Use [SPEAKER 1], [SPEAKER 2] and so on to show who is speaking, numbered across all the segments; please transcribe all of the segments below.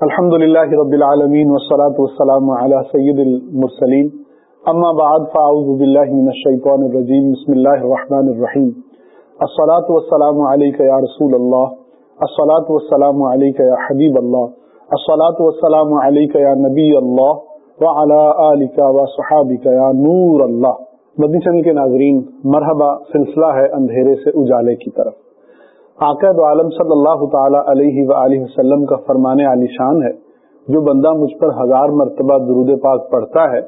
[SPEAKER 1] الحمد للہ رب العالمین والصلاة والسلام على سید المرسلین. اما بعد فاعوذ باللہ من الشیطان الرجیم. بسم اللہ الرحمن الرحیم. الصلاة والسلام علیکہ یا رسول اللہ. الصلاة والسلام علیکہ یا حبیب اللہ. الصلاة والسلام علیکہ یا نبی اللہ. وعلى آلکہ وصحابکہ یا نور اللہ. مدنی چینل کے ناظرین، مرحبا، سلسلہ ہے اندھیرے سے اجالے کی طرف. عقد عالم صلی اللہ تعالی علیہ وآلہ وسلم کا فرمان علی شان ہے، جو بندہ مجھ پر ہزار مرتبہ درود پاک پڑھتا ہے،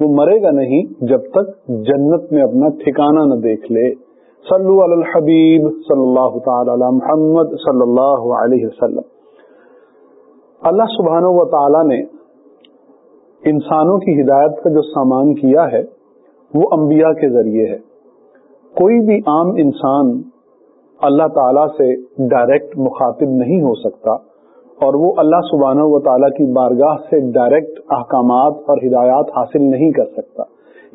[SPEAKER 1] وہ مرے گا نہیں جب تک جنت میں اپنا ٹھکانہ نہ دیکھ لے۔ صلو علی الحبیب صلی اللہ تعالی علی محمد صلی اللہ علیہ وسلم۔ اللہ سبحانہ و تعالی نے انسانوں کی ہدایت کا جو سامان کیا ہے، وہ انبیاء کے ذریعے ہے۔ کوئی بھی عام انسان اللہ تعالیٰ سے ڈائریکٹ مخاطب نہیں ہو سکتا اور وہ اللہ سبحانہ و تعالیٰ کی بارگاہ سے ڈائریکٹ احکامات اور ہدایات حاصل نہیں کر سکتا۔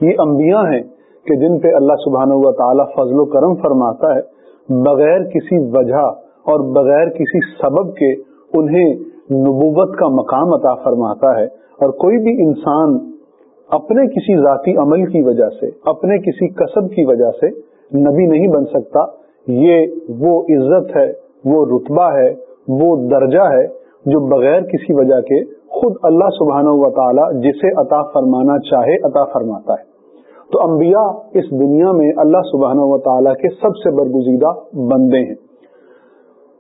[SPEAKER 1] یہ انبیاء ہیں کہ جن پہ اللہ سبحانہ و تعالیٰ فضل و کرم فرماتا ہے، بغیر کسی وجہ اور بغیر کسی سبب کے انہیں نبوت کا مقام عطا فرماتا ہے۔ اور کوئی بھی انسان اپنے کسی ذاتی عمل کی وجہ سے، اپنے کسی کسب کی وجہ سے نبی نہیں بن سکتا۔ یہ وہ عزت ہے، وہ رتبہ ہے، وہ درجہ ہے جو بغیر کسی وجہ کے خود اللہ سبحانہ و تعالی جسے عطا فرمانا چاہے، عطا فرماتا ہے۔ تو انبیاء اس دنیا میں اللہ سبحانہ و تعالیٰ کے سب سے برگزیدہ بندے ہیں۔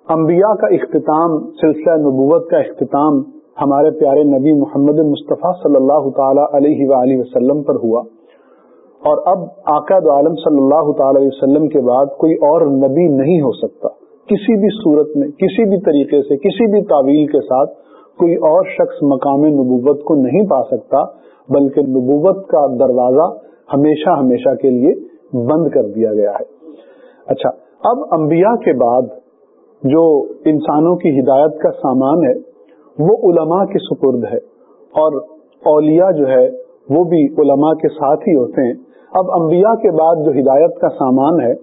[SPEAKER 1] انبیاء کا اختتام، سلسلہ نبوت کا اختتام ہمارے پیارے نبی محمد مصطفیٰ صلی اللہ تعالی علیہ وآلہ وسلم پر ہوا۔ اور اب آقا دو عالم صلی اللہ تعالی وسلم کے بعد کوئی اور نبی نہیں ہو سکتا۔ کسی بھی صورت میں، کسی بھی طریقے سے، کسی بھی تعویل کے ساتھ کوئی اور شخص مقام نبوت کو نہیں پا سکتا، بلکہ نبوت کا دروازہ ہمیشہ ہمیشہ کے لیے بند کر دیا گیا ہے۔ اچھا اب انبیاء کے بعد جو انسانوں کی ہدایت کا سامان ہے، وہ علماء کے سپرد ہے۔ اور اولیاء جو ہے، وہ بھی علماء کے ساتھ ہی ہوتے ہیں۔ اب انبیاء کے بعد جو ہدایت کا سامان ہے،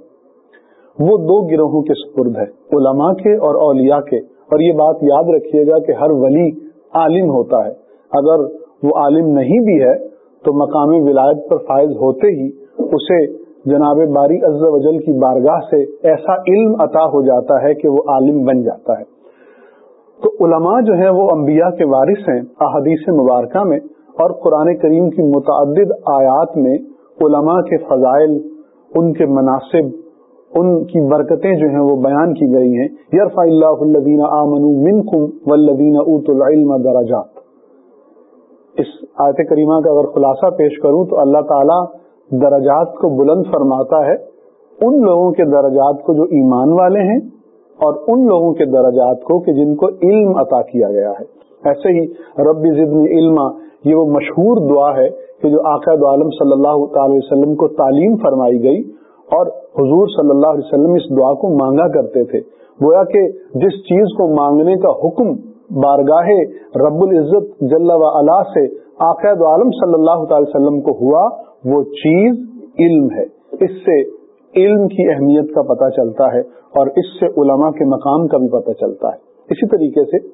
[SPEAKER 1] وہ دو گروہوں کے سپرد ہے، علماء کے اور اولیاء کے۔ اور یہ بات یاد رکھیے گا کہ ہر ولی عالم ہوتا ہے۔ اگر وہ عالم نہیں بھی ہے، تو مقامی ولایت پر فائز ہوتے ہی اسے جناب باری عز و جل کی بارگاہ سے ایسا علم عطا ہو جاتا ہے کہ وہ عالم بن جاتا ہے۔ تو علماء جو ہیں، وہ انبیاء کے وارث ہیں، احادیث مبارکہ میں اور قرآن کریم کی متعدد آیات میں علماء کے فضائل، ان کے مناسب، ان کی برکتیں جو ہیں وہ بیان کی گئی ہیں۔ یرفا اللہ الدین آمن منکم والذین اوت العلم درجات۔ اس آیت کریمہ کا اگر خلاصہ پیش کروں تو اللہ تعالی درجات کو بلند فرماتا ہے۔ ان لوگوں کے درجات کو جو ایمان والے ہیں اور ان لوگوں کے درجات کو کہ جن کو علم عطا کیا گیا ہے۔ ایسے ہی ربی ضدنی علم یہ وہ مشہور دعا ہے کہ جو آقاد عالم صلی اللہ تعالی وسلم کو تعلیم فرمائی گئی اور حضور صلی اللہ علیہ وسلم اس دعا کو مانگا کرتے تھے۔ گویا کہ جس چیز کو مانگنے کا حکم بارگاہ رب العزت جل و علا سے آقاد عالم صلی اللہ تعالی وسلم کو ہوا، وہ چیز علم ہے۔ اس سے علم کی اہمیت کا پتہ چلتا ہے اور اس سے علماء کے مقام کا بھی پتہ چلتا ہے۔ اسی طریقے سے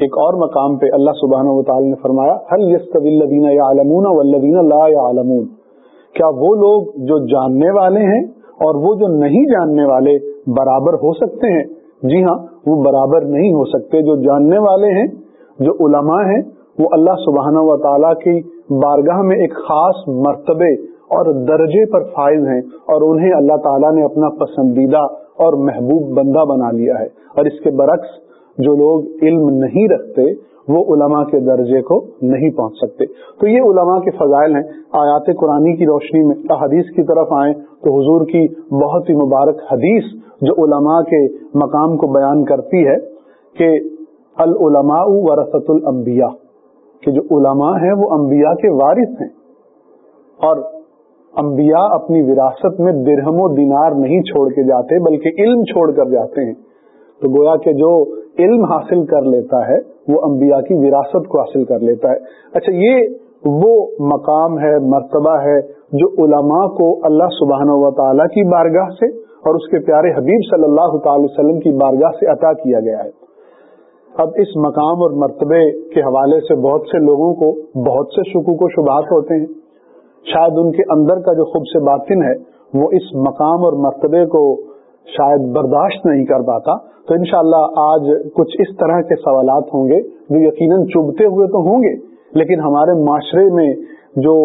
[SPEAKER 1] ایک اور مقام پہ اللہ سبحانہ و تعالی نے فرمایا حل یس یا علمون ولدین لا علمون کیا وہ لوگ جو جاننے والے ہیں اور وہ جو نہیں جاننے والے برابر ہو سکتے ہیں؟ جی ہاں وہ برابر نہیں ہو سکتے۔ جو جاننے والے ہیں، جو علماء ہیں، وہ اللہ سبحانہ و تعالیٰ کی بارگاہ میں ایک خاص مرتبے اور درجے پر فائز ہیں اور انہیں اللہ تعالیٰ نے اپنا پسندیدہ اور محبوب بندہ بنا لیا ہے۔ اور اس کے برعکس جو لوگ علم نہیں رکھتے، وہ علماء کے درجے کو نہیں پہنچ سکتے۔ تو یہ علماء کے فضائل ہیں۔ آیات قرآن کی روشنی میں حدیث کی طرف آئیں تو حضور کی بہت ہی مبارک حدیث جو علماء کے مقام کو بیان کرتی ہے کہ العلماء ورثت الانبیاء، کہ جو علماء ہیں وہ انبیاء کے وارث ہیں۔ اور انبیاء اپنی وراثت میں درہم و دینار نہیں چھوڑ کے جاتے، بلکہ علم چھوڑ کر جاتے ہیں۔ تو گویا کہ جو علم حاصل کر لیتا ہے، وہ انبیاء کی وراثت کو حاصل کر لیتا ہے۔ اچھا یہ وہ مقام ہے، مرتبہ ہے جو علماء کو اللہ سبحانہ و تعالیٰ کی بارگاہ سے اور اس کے پیارے حبیب صلی اللہ تعالی وسلم کی بارگاہ سے عطا کیا گیا ہے۔ اب اس مقام اور مرتبے کے حوالے سے بہت سے لوگوں کو بہت سے شکوک و شبہات ہوتے ہیں۔ شاید ان کے اندر کا جو خوب سے باطن ہے، وہ اس مقام اور مرتبے کو شاید برداشت نہیں کر پاتا، تو انشاءاللہ آج کچھ اس طرح کے سوالات ہوں گے جو یقیناً چبھتے ہوئے تو ہوں گے، لیکن ہمارے معاشرے میں جو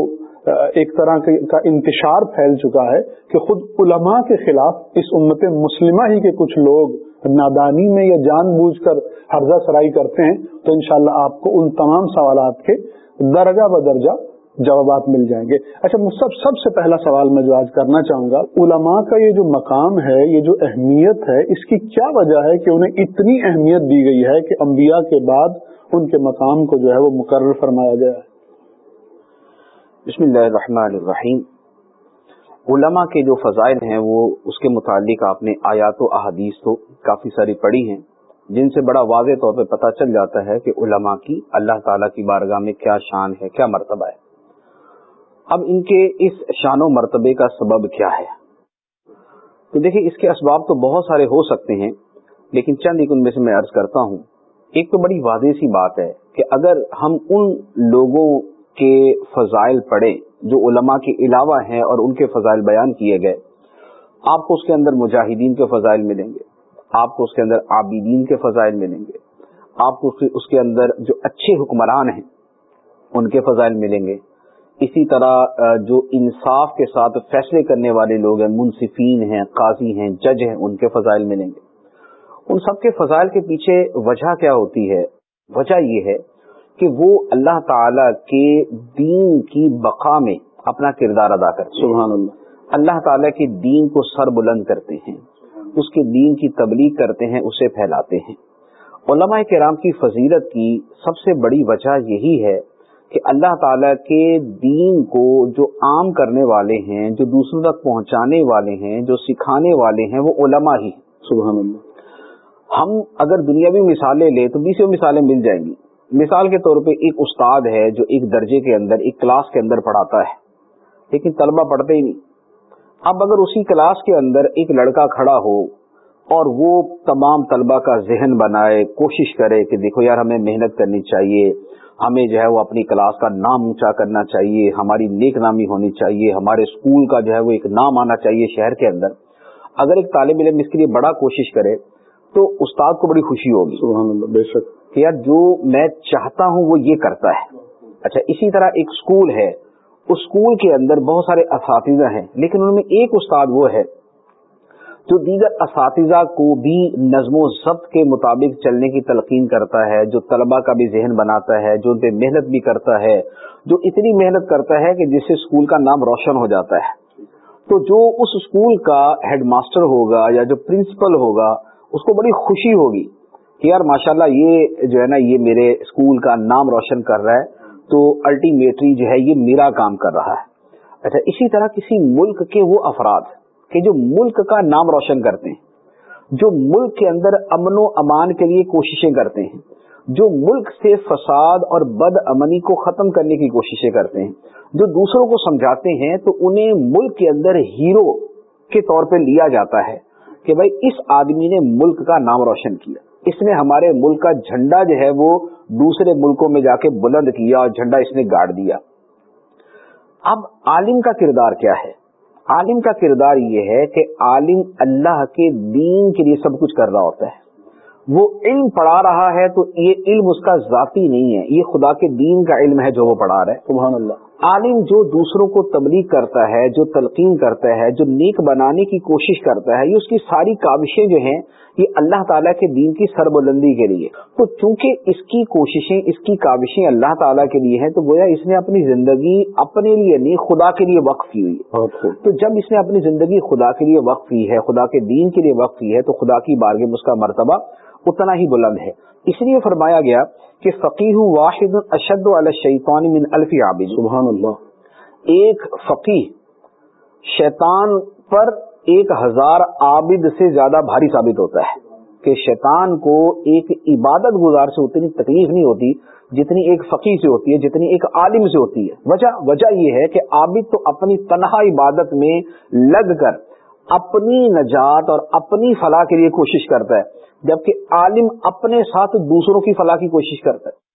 [SPEAKER 1] ایک طرح کا انتشار پھیل چکا ہے کہ خود علماء کے خلاف اس امت مسلمہ ہی کے کچھ لوگ نادانی میں یا جان بوجھ کر حرضہ سرائی کرتے ہیں، تو انشاءاللہ شاء آپ کو ان تمام سوالات کے درجہ بدرجہ جوابات مل جائیں گے۔ اچھا سب سب سے پہلا سوال میں جو آج کرنا چاہوں گا، علماء کا یہ جو مقام ہے، یہ جو اہمیت ہے، اس کی کیا وجہ ہے کہ انہیں اتنی اہمیت دی گئی ہے کہ انبیاء کے بعد ان کے مقام کو جو ہے وہ مقرر فرمایا گیا ہے؟
[SPEAKER 2] بسم اللہ الرحمن الرحیم۔ علماء کے جو فضائل ہیں، وہ اس کے متعلق آپ نے آیات و احادیث تو کافی ساری پڑھی ہیں، جن سے بڑا واضح طور پہ پتہ چل جاتا ہے کہ علماء کی، اللہ تعالیٰ کی بارگاہ میں کیا شان ہے، کیا مرتبہ ہے۔ اب ان کے اس شان و مرتبے کا سبب کیا ہے؟ تو دیکھیں اس کے اسباب تو بہت سارے ہو سکتے ہیں، لیکن چند ایک ان میں سے میں عرض کرتا ہوں۔ ایک تو بڑی واضح سی بات ہے کہ اگر ہم ان لوگوں کے فضائل پڑھیں جو علماء کے علاوہ ہیں اور ان کے فضائل بیان کیے گئے، آپ کو اس کے اندر مجاہدین کے فضائل ملیں گے، آپ کو اس کے اندر عابدین کے فضائل ملیں گے، آپ کو اس کے اندر جو اچھے حکمران ہیں، ان کے فضائل ملیں گے۔ اسی طرح جو انصاف کے ساتھ فیصلے کرنے والے لوگ ہیں منصفین ہیں قاضی ہیں جج ہیں ان کے فضائل ملیں گے۔ ان سب کے فضائل کے پیچھے وجہ کیا ہوتی ہے؟ وجہ یہ ہے کہ وہ اللہ تعالی کے دین کی بقا میں اپنا کردار ادا کرتے سبحان اللہ۔ اللہ تعالیٰ کے دین کو سر بلند کرتے ہیں اس کے دین کی تبلیغ کرتے ہیں اسے پھیلاتے ہیں۔ علماء کرام کی فضیلت کی سب سے بڑی وجہ یہی ہے کہ اللہ تعالیٰ کے دین کو جو عام کرنے والے ہیں جو دوسروں تک پہنچانے والے ہیں جو سکھانے والے ہیں وہ علماء ہی سبحان اللہ۔ ہم اگر دنیاوی مثالیں لیں تو بیسوں مثالیں مل جائیں گی۔ مثال کے طور پہ ایک استاد ہے جو ایک درجے کے اندر ایک کلاس کے اندر پڑھاتا ہے لیکن طلبہ پڑھتے ہی نہیں۔ اب اگر اسی کلاس کے اندر ایک لڑکا کھڑا ہو اور وہ تمام طلبہ کا ذہن بنائے کوشش کرے کہ دیکھو یار ہمیں محنت کرنی چاہیے ہمیں جو ہے وہ اپنی کلاس کا نام اونچا کرنا چاہیے ہماری نیک نامی ہونی چاہیے ہمارے اسکول کا جو ہے وہ ایک نام آنا چاہیے شہر کے اندر۔ اگر ایک طالب علم اس کے لیے بڑا کوشش کرے تو استاد کو بڑی خوشی ہوگی۔ سبحان اللہ بے شک۔ کہ یار جو میں چاہتا ہوں وہ یہ کرتا ہے۔ اچھا اسی طرح ایک اسکول ہے۔ اس اسکول کے اندر بہت سارے اساتذہ ہیں لیکن ان میں ایک استاد وہ ہے جو دیگر اساتذہ کو بھی نظم و ضبط کے مطابق چلنے کی تلقین کرتا ہے، جو طلبہ کا بھی ذہن بناتا ہے، جو ان پہ محنت بھی کرتا ہے، جو اتنی محنت کرتا ہے کہ جس سے اسکول کا نام روشن ہو جاتا ہے۔ تو جو اس اسکول کا ہیڈ ماسٹر ہوگا یا جو پرنسپل ہوگا، اس کو بڑی خوشی ہوگی کہ یار ماشاءاللہ یہ جو ہے نا، یہ میرے اسکول کا نام روشن کر رہا ہے۔ تو الٹیمیٹری جو ہے، یہ میرا کام کر رہا ہے۔ اچھا اسی طرح کسی ملک کے وہ افراد کہ جو ملک کا نام روشن کرتے ہیں، جو ملک کے اندر امن و امان کے لیے کوششیں کرتے ہیں، جو ملک سے فساد اور بد امنی کو ختم کرنے کی کوششیں کرتے ہیں، جو دوسروں کو سمجھاتے ہیں تو انہیں ملک کے اندر ہیرو کے طور پہ لیا جاتا ہے کہ بھائی اس آدمی نے ملک کا نام روشن کیا۔ اس نے ہمارے ملک کا جھنڈا جو ہے وہ دوسرے ملکوں میں جا کے بلند کیا اور جھنڈا اس نے گاڑ دیا۔ اب عالم کا کردار کیا ہے؟ عالم کا کردار یہ ہے کہ عالم اللہ کے دین کے لیے سب کچھ کر رہا ہوتا ہے۔ وہ علم پڑھا رہا ہے تو یہ علم اس کا ذاتی نہیں ہے۔ یہ خدا کے دین کا علم ہے جو وہ پڑھا رہا ہے۔ سبحان اللہ۔ عالم جو دوسروں کو تبلیغ کرتا ہے جو تلقین کرتا ہے جو نیک بنانے کی کوشش کرتا ہے یہ اس کی ساری کاوشیں جو ہیں یہ اللہ تعالیٰ کے دین کی سربلندی کے لیے۔ تو چونکہ اس کی کوششیں اس کی کاوشیں اللہ تعالیٰ کے لیے ہیں تو گویا اس نے اپنی زندگی اپنے لیے نہیں خدا کے لیے وقف کی ہوئی تو جب اس نے اپنی زندگی خدا کے لیے وقف کی ہے خدا کے دین کے لیے وقف کی ہے تو خدا کی بارگاہ اس کا مرتبہ اتنا ہی بلند ہے۔ اس لیے فرمایا گیا کہ فقیر واحد اشد الشیطان من الف عابد۔ سبحان اللہ ایک فقیر شیطان پر ایک ہزار عابد سے زیادہ بھاری ثابت ہوتا ہے کہ شیطان کو ایک عبادت گزار سے اتنی تکلیف نہیں ہوتی جتنی ایک فقیر سے ہوتی ہے جتنی ایک عالم سے ہوتی ہے۔ وجہ وجہ یہ ہے کہ عابد تو اپنی تنہا عبادت میں لگ کر اپنی نجات اور اپنی فلاح کے لیے کوشش کرتا ہے۔ جبکہ عالم اپنے ساتھ دوسروں کی فلاح کی کوشش کرتا ہے۔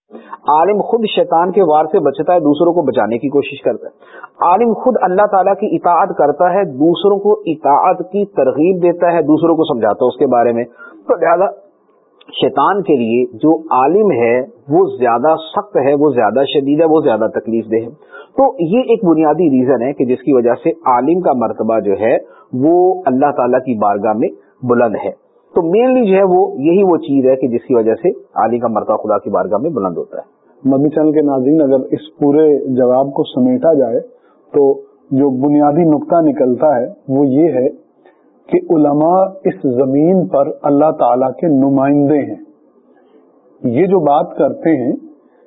[SPEAKER 2] عالم خود شیطان کے وار سے بچتا ہے، دوسروں کو بچانے کی کوشش کرتا ہے۔ عالم خود اللہ تعالیٰ کی اطاعت کرتا ہے، دوسروں کو اطاعت کی ترغیب دیتا ہے، دوسروں کو سمجھاتا ہے اس کے بارے میں۔ تو لہٰذا شیطان کے لیے جو عالم ہے، وہ زیادہ سخت ہے، وہ زیادہ شدید ہے، وہ زیادہ تکلیف دہ ہے۔ تو یہ ایک بنیادی ریزن ہے کہ جس کی وجہ سے عالم کا مرتبہ جو ہے، وہ اللہ تعالیٰ کی بارگاہ میں بلند ہے۔ تو مینلی جو ہے وہ یہی وہ چیز ہے کہ جس کی وجہ سے عالم کا مرتبہ خدا کی بارگاہ میں بلند ہوتا ہے۔
[SPEAKER 1] مبی چل کے ناظرین، اگر اس پورے جواب کو سمیٹا جائے تو جو بنیادی نقطہ نکلتا ہے وہ یہ ہے کہ علماء اس زمین پر اللہ تعالی کے نمائندے ہیں۔ یہ جو بات کرتے ہیں،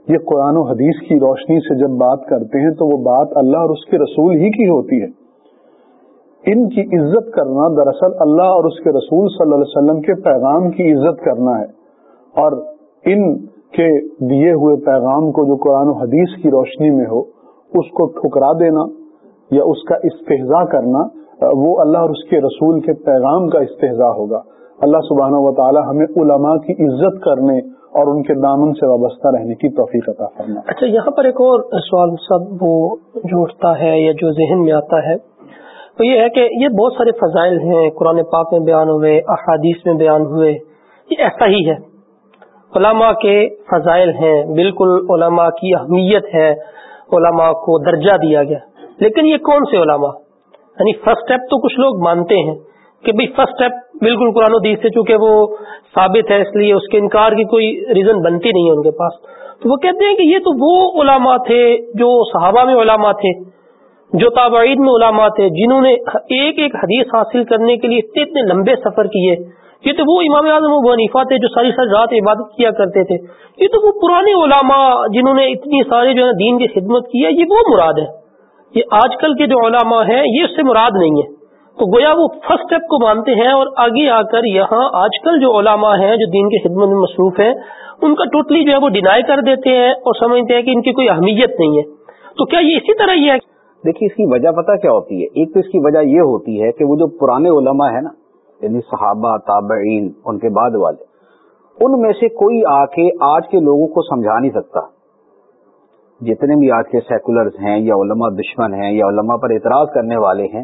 [SPEAKER 1] یہ قرآن و حدیث کی روشنی سے جب بات کرتے ہیں تو وہ بات اللہ اور اس کے رسول ہی کی ہوتی ہے۔ ان کی عزت کرنا دراصل اللہ اور اس کے رسول صلی اللہ علیہ وسلم کے پیغام کی عزت کرنا ہے اور ان کے دیے ہوئے پیغام کو جو قرآن و حدیث کی روشنی میں ہو، اس کو ٹھکرا دینا یا اس کا استحضا کرنا، وہ اللہ اور اس کے رسول کے پیغام کا استحضا ہوگا۔ اللہ سبحانہ و تعالی ہمیں علماء کی عزت کرنے اور ان کے دامن سے وابستہ رہنے کی توفیق عطا فرما
[SPEAKER 3] اچھا یہاں پر ایک اور سوال سب وہ جو اٹھتا ہے یا جو ذہن میں آتا ہے۔ تو یہ ہے کہ یہ بہت سارے فضائل ہیں، قرآن پاک میں بیان ہوئے، احادیث میں بیان ہوئے، یہ ایسا ہی ہے۔ علماء کے فضائل ہیں، بالکل علماء کی اہمیت ہے، علماء کو درجہ دیا گیا۔ لیکن یہ کون سے علماء؟ یعنی فرسٹ اسٹیپ تو کچھ لوگ مانتے ہیں کہ بھائی فرسٹ اسٹیپ بالکل قرآن و سے، چونکہ وہ ثابت ہے، اس لیے اس کے انکار کی کوئی ریزن بنتی نہیں ہے ان کے پاس۔ تو وہ کہتے ہیں کہ یہ تو وہ علماء تھے جو صحابہ میں علماء تھے۔ جو تابعید میں علماء تھے، جنہوں نے ایک ایک حدیث حاصل کرنے کے لیے اتنے اتنے لمبے سفر کیے۔ یہ تو وہ امام اعظم و حنیفہ تھے جو ساری ساری رات عبادت کیا کرتے تھے۔ یہ تو وہ پرانے علماء جنہوں نے اتنی سارے جو ہے دین کی خدمت کی ہے، یہ وہ مراد ہے۔ یہ آج کل کے جو علماء ہیں، یہ اس سے مراد نہیں ہے۔ تو گویا وہ فرسٹ اسٹیپ کو مانتے ہیں اور آگے آ کر یہاں آج کل جو علماء ہیں جو دین کی خدمت میں مصروف ہیں، ان کا ٹوٹلی جو ہے وہ ڈینائی کر دیتے ہیں اور سمجھتے ہیں کہ ان کی کوئی اہمیت نہیں ہے۔ تو کیا یہ اسی طرح یہ ہے؟
[SPEAKER 2] دیکھیے، اس کی وجہ پتہ کیا ہوتی ہے؟ ایک تو اس کی وجہ یہ ہوتی ہے کہ وہ جو پرانے علماء ہیں نا یعنی صحابہ، تابعین، ان کے بعد والے، ان میں سے کوئی آ کے آج کے لوگوں کو سمجھا نہیں سکتا۔ جتنے بھی آج کے سیکولرز ہیں یا علماء دشمن ہیں یا علماء پر اعتراض کرنے والے ہیں،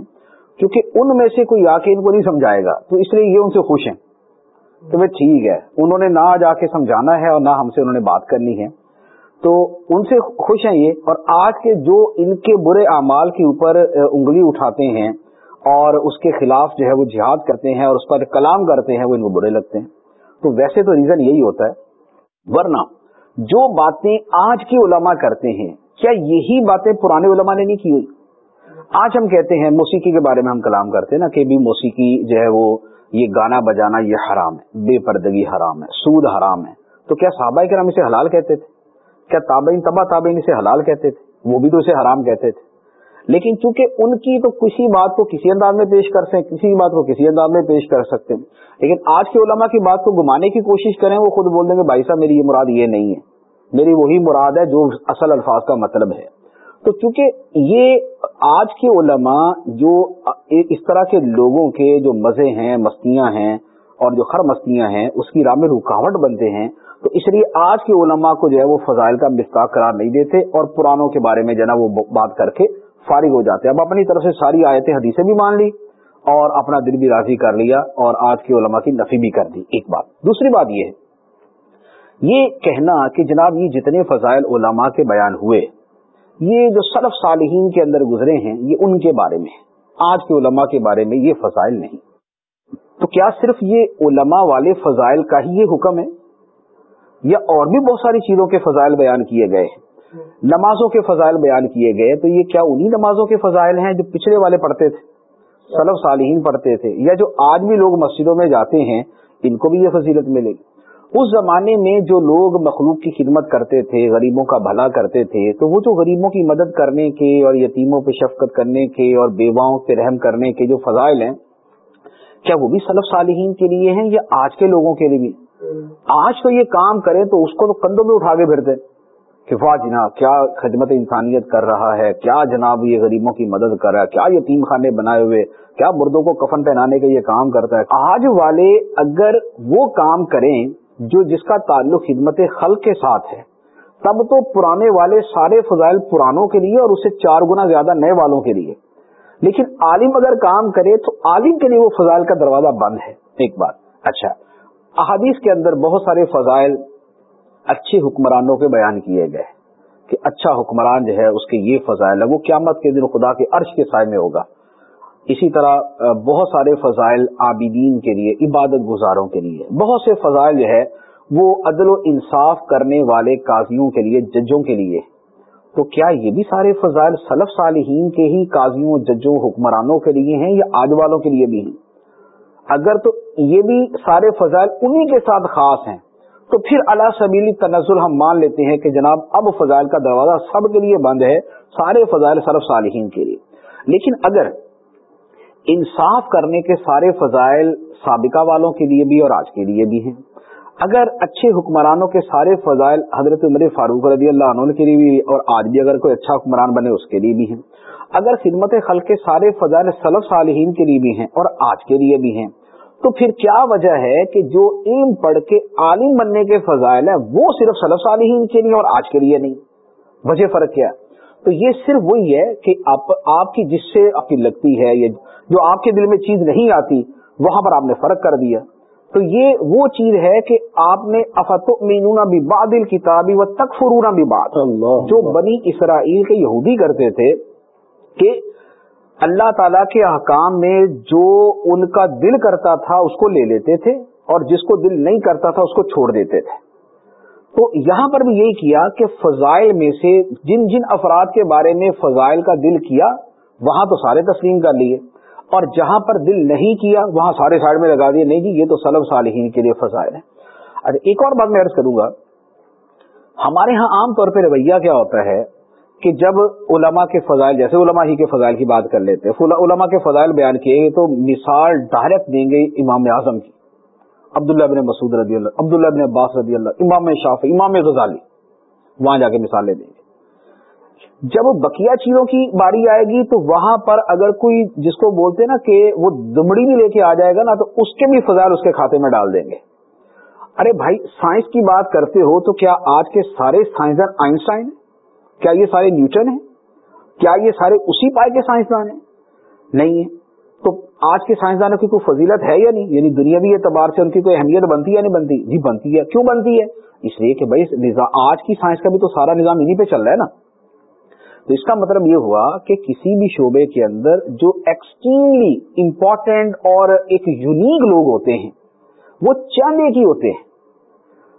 [SPEAKER 2] کیونکہ ان میں سے کوئی آ کے ان کو نہیں سمجھائے گا۔ تو اس لیے یہ ان سے خوش ہیں تو وہ ٹھیک ہے، انہوں نے نہ جا کے سمجھانا ہے اور نہ ہم سے انہوں نے بات کرنی ہے۔ تو ان سے خوش ہیں یہ۔ اور آج کے جو ان کے برے اعمال کے اوپر انگلی اٹھاتے ہیں اور اس کے خلاف جو ہے وہ جہاد کرتے ہیں اور اس پر کلام کرتے ہیں، وہ ان کو برے لگتے ہیں۔ تو ویسے تو ریزن یہی ہوتا ہے۔ ورنہ جو باتیں آج کے علماء کرتے ہیں، کیا یہی باتیں پرانے علماء نے نہیں کی ہوئی؟ آج ہم کہتے ہیں موسیقی کے بارے میں ہم کلام کرتے ہیں نا کہ بھی موسیقی جو ہے وہ، یہ گانا بجانا یہ حرام ہے، بے پردگی حرام ہے، سود حرام ہے۔ تو کیا صحابہ کے نام اسے حلال کہتے تھے؟ کیا تابعین تبا تابعین اسے حلال کہتے تھے؟ وہ بھی تو اسے حرام کہتے تھے۔ لیکن چونکہ ان کی تو کسی بات کو کسی انداز میں پیش کر سکتے کسی بات کو کسی انداز میں پیش کر سکتے ہیں۔ لیکن آج کے علماء کی بات کو گمانے کی کوشش کریں، وہ خود بول دیں گے بھائی صاحب، میری یہ مراد یہ نہیں ہے۔ میری وہی مراد ہے جو اصل الفاظ کا مطلب ہے۔ تو چونکہ یہ آج کے علماء جو اس طرح کے لوگوں کے جو مزے ہیں، مستیاں ہیں اور جو خر مستیاں ہیں، اس کی راہ میں رکاوٹ بنتے ہیں۔ تو اس لیے آج کے علماء کو جو ہے وہ فضائل کا مستاق قرار نہیں دیتے اور پرانوں کے بارے میں جو ہے نا وہ بات کر کے فارغ ہو جاتے اب اپنی طرف سے ساری آیتیں حدیثیں بھی مان لی اور اپنا دل بھی راضی کر لیا اور آج کے علماء کی نفی بھی کر دی۔ ایک بات۔ دوسری بات یہ ہے۔ یہ کہنا کہ جناب یہ جتنے فضائل علماء کے بیان ہوئے، یہ جو صرف صالحین کے اندر گزرے ہیں، یہ ان کے بارے میں آج کے علماء کے بارے میں یہ فضائل نہیں۔ تو کیا صرف یہ علماء والے فضائل کا ہی یہ حکم ہے؟ یا اور بھی بہت ساری چیزوں کے فضائل بیان کیے گئے ہیں۔ نمازوں کے فضائل بیان کیے گئے تو یہ کیا انہی نمازوں کے فضائل ہیں جو پچھلے والے پڑھتے تھے؟ سلف صالحین پڑھتے تھے۔ یا جو آج بھی لوگ مسجدوں میں جاتے ہیں، ان کو بھی یہ فضیلت ملے گی۔ اس زمانے میں جو لوگ مخلوق کی خدمت کرتے تھے، غریبوں کا بھلا کرتے تھے، تو وہ جو غریبوں کی مدد کرنے کے اور یتیموں پہ شفقت کرنے کے اور بیواؤں پہ رحم کرنے کے جو فضائل ہیں، کیا وہ بھی سلف صالحین کے لیے ہیں یا آج کے لوگوں کے لیے بھی؟ آج تو یہ کام کرے تو اس کو تو کندھوں میں اٹھا کے پھرتے کہ واہ جناب، کیا خدمت انسانیت کر رہا ہے؟ کیا جناب یہ غریبوں کی مدد کر رہا ہے؟ کیا یتیم خانے بنائے ہوئے؟ کیا مردوں کو کفن پہنانے کا یہ کام کرتا ہے؟ آج والے اگر وہ کام کریں جو جس کا تعلق خدمت خلق کے ساتھ ہے، تب تو پرانے والے سارے فضائل پرانوں کے لیے اور اسے چار گنا زیادہ نئے والوں کے لیے۔ لیکن عالم اگر کام کرے تو عالم کے لیے وہ فضائل کا دروازہ بند ہے۔ ایک بات۔ اچھا۔ احادیث کے اندر بہت سارے فضائل اچھے حکمرانوں کے بیان کیے گئے کہ اچھا حکمران جو ہے اس کے یہ فضائل ہے وہ قیامت کے دن خدا کے عرش کے سائے میں ہوگا۔ اسی طرح بہت سارے فضائل عابدین کے لیے، عبادت گزاروں کے لیے۔ بہت سے فضائل جو ہے، وہ عدل و انصاف کرنے والے قاضیوں کے لیے، ججوں کے لیے۔ تو کیا یہ بھی سارے فضائل سلف صالحین کے ہی قاضیوں، ججوں، حکمرانوں کے لیے ہیں یا آج والوں کے لیے بھی ہیں؟ اگر تو یہ بھی سارے فضائل انہی کے ساتھ خاص ہیں۔ تو پھر اللہ سبیلی تنزل ہم مان لیتے ہیں کہ جناب اب فضائل کا دروازہ سب کے لیے بند ہے، سارے فضائل سلف صالحین کے لیے۔ لیکن اگر انصاف کرنے کے سارے فضائل سابقہ والوں کے لیے بھی اور آج کے لیے بھی ہیں۔ اگر اچھے حکمرانوں کے سارے فضائل حضرت عمر فاروق رضی اللہ عنہ کے لیے بھی اور آج بھی اگر کوئی اچھا حکمران بنے اس کے لیے بھی ہیں۔ اگر خدمت خلق کے سارے فضائل سلف صالحین کے لیے بھی ہیں اور آج کے لیے بھی ہیں تو پھر کیا وجہ ہے کہ جو علم پڑھ کے عالم بننے کے فضائل ہیں وہ صرف سلف صالحین کے لیے اور آج کے لیے نہیں؟ وجہ فرق کیا تو یہ صرف وہی ہے کہ آپ آپ کی جس سے کی لگتی ہے یا جو آپ کے دل میں چیز نہیں آتی وہاں پر آپ نے فرق کر دیا۔ تو یہ وہ چیز ہے کہ آپ نے افت مینونا بھی بادل کتابی و تک فرونا بھی بات جو بنی اسرائیل کے یہودی کرتے تھے کہ اللہ تعالی کے احکام میں جو ان کا دل کرتا تھا اس کو لے لیتے تھے اور جس کو دل نہیں کرتا تھا اس کو چھوڑ دیتے تھے۔ تو یہاں پر بھی یہی کیا کہ فضائل میں سے جن جن افراد کے بارے میں فضائل کا دل کیا، وہاں تو سارے تسلیم کر لیے۔ اور جہاں پر دل نہیں کیا، وہاں سارے سائڈ میں لگا دیے، نہیں جی یہ تو سلب صالحین کے لیے فضائل ہے اچھا ایک اور بات میں عرض کروں گا۔ ہمارے ہاں عام طور پہ رویہ کیا ہوتا ہے؟ کہ جب علماء کے فضائل، جیسے علماء ہی کے فضائل کی بات کر لیتے علماء کے فضائل بیان کیے گئے تو مثال ڈائریکٹ دیں گے امام اعظم کی۔ عبداللہ بن مسعود رضی اللہ عبداللہ بن عباس رضی اللہ امام شاف امام غزالی۔ وہاں جا کے مثالیں دیں گے۔ جب بقیہ چیزوں کی باری آئے گی تو وہاں پر اگر کوئی جس کو بولتے نا کہ وہ دمڑی بھی لے کے آ جائے گا نا، تو اس کے بھی فضائل اس کے کھاتے میں ڈال دیں گے۔ ارے بھائی، سائنس کی بات کرتے ہو تو کیا آج کے سارے سائنسدان آئنسٹائن کیا یہ سارے نیوٹن ہیں؟ کیا یہ سارے اسی پائے کے سائنسدان ہیں؟ نہیں ہے تو آج کے سائنسدانوں کی کوئی فضیلت ہے یا نہیں؟ یعنی دنیاوی اعتبار سے ان کی کوئی اہمیت بنتی ہے یا نہیں بنتی؟ جی بنتی ہے۔ کیوں بنتی ہے؟ اس لیے کہ بھائی آج کی سائنس کا بھی تو سارا نظام انہیں پہ چل رہا ہے نا۔ تو اس کا مطلب یہ ہوا کہ کسی بھی شعبے کے اندر جو ایکسٹریملی امپورٹینٹ اور ایک یونیک لوگ ہوتے ہیں، وہ چند ایک ہی ہوتے ہیں۔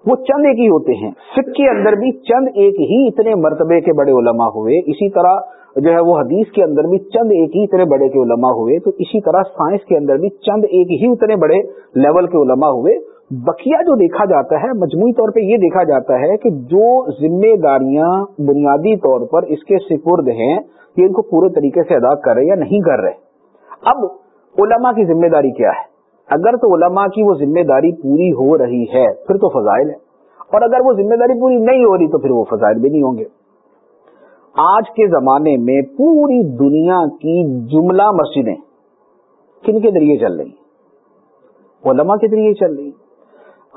[SPEAKER 2] وہ چند ایک ہی ہوتے ہیں۔ فک کے اندر بھی چند ایک ہی اتنے مرتبے کے بڑے علماء ہوئے۔ اسی طرح جو ہے وہ حدیث کے اندر بھی چند ایک ہی اتنے بڑے کے علماء ہوئے۔ تو اسی طرح سائنس کے اندر بھی چند ایک ہی اتنے بڑے لیول کے علماء ہوئے۔ بقیہ جو دیکھا جاتا ہے، مجموعی طور پہ یہ دیکھا جاتا ہے کہ جو ذمہ داریاں بنیادی طور پر اس کے سپرد ہیں، یہ ان کو پورے طریقے سے ادا کر رہے یا نہیں کر رہے۔ اب علماء کی ذمہ داری کیا ہے؟ اگر تو علماء کی وہ ذمہ داری پوری ہو رہی ہے، پھر تو فضائل ہے اور اگر وہ ذمہ داری پوری نہیں ہو رہی تو پھر وہ فضائل بھی نہیں ہوں گے۔ آج کے زمانے میں پوری دنیا کی جملہ مسجدیں کن کے ذریعے چل رہی علماء کے ذریعے چل رہی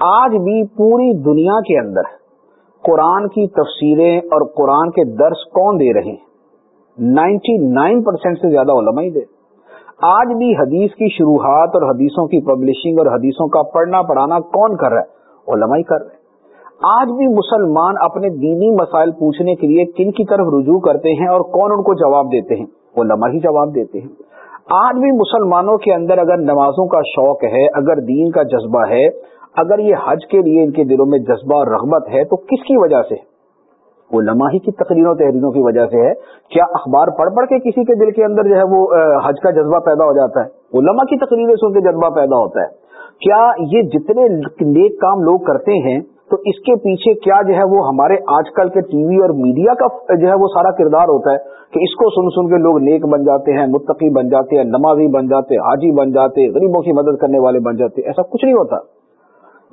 [SPEAKER 2] آج بھی پوری دنیا کے اندر قرآن کی تفسیریں اور قرآن کے درس کون دے رہے ہیں؟ نائنٹی نائن پرسینٹ سے زیادہ علماء ہی دے۔ رہے آج بھی حدیث کی شروحات اور حدیثوں کی پبلشنگ اور حدیثوں کا پڑھنا پڑھانا کون کر رہا ہے؟ علماء ہی کر رہے ہیں۔ آج بھی مسلمان اپنے دینی مسائل پوچھنے کے لیے کن کی طرف رجوع کرتے ہیں اور کون ان کو جواب دیتے ہیں؟ علماء ہی جواب دیتے ہیں۔ آج بھی مسلمانوں کے اندر اگر نمازوں کا شوق ہے، اگر دین کا جذبہ ہے، اگر یہ حج کے لیے ان کے دلوں میں جذبہ اور رغبت ہے، تو کس کی وجہ سے؟ وہ ہی کی تقریروں، تحریروں کی وجہ سے ہے۔ کیا اخبار پڑھ پڑھ کے کسی کے دل کے اندر جو ہے وہ حج کا جذبہ پیدا ہو جاتا ہے؟ علماء کی تقریریں سن کے جذبہ پیدا ہوتا ہے۔ کیا یہ جتنے نیک کام لوگ کرتے ہیں، تو اس کے پیچھے کیا جو ہے وہ ہمارے آج کل کے ٹی وی اور میڈیا کا جو ہے وہ سارا کردار ہوتا ہے کہ اس کو سن سن کے لوگ نیک بن جاتے ہیں، متقی بن جاتے ہیں، نمازی بن جاتے، حاجی بن جاتے، غریبوں کی مدد کرنے والے بن جاتے، ایسا کچھ نہیں ہوتا۔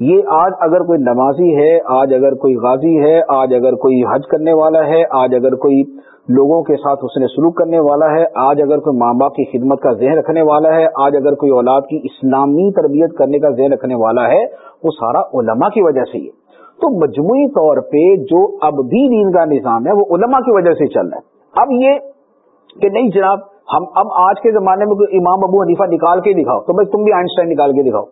[SPEAKER 2] یہ آج اگر کوئی نمازی ہے، آج اگر کوئی غازی ہے، آج اگر کوئی حج کرنے والا ہے، آج اگر کوئی لوگوں کے ساتھ اس نے سلوک کرنے والا ہے، آج اگر کوئی ماں باپ کی خدمت کا ذہن رکھنے والا ہے، آج اگر کوئی اولاد کی اسلامی تربیت کرنے کا ذہن رکھنے والا ہے، وہ سارا علماء کی وجہ سے ہی تو مجموعی طور پہ جو اب بھی دین کا نظام ہے، وہ علماء کی وجہ سے چل رہا ہے۔ اب یہ کہ نہیں جناب، ہم اب آج کے زمانے میں امام ابو حنیفہ نکال کے دکھاؤ، تو بھائی تم بھی آئنسٹائن نکال کے دکھاؤ۔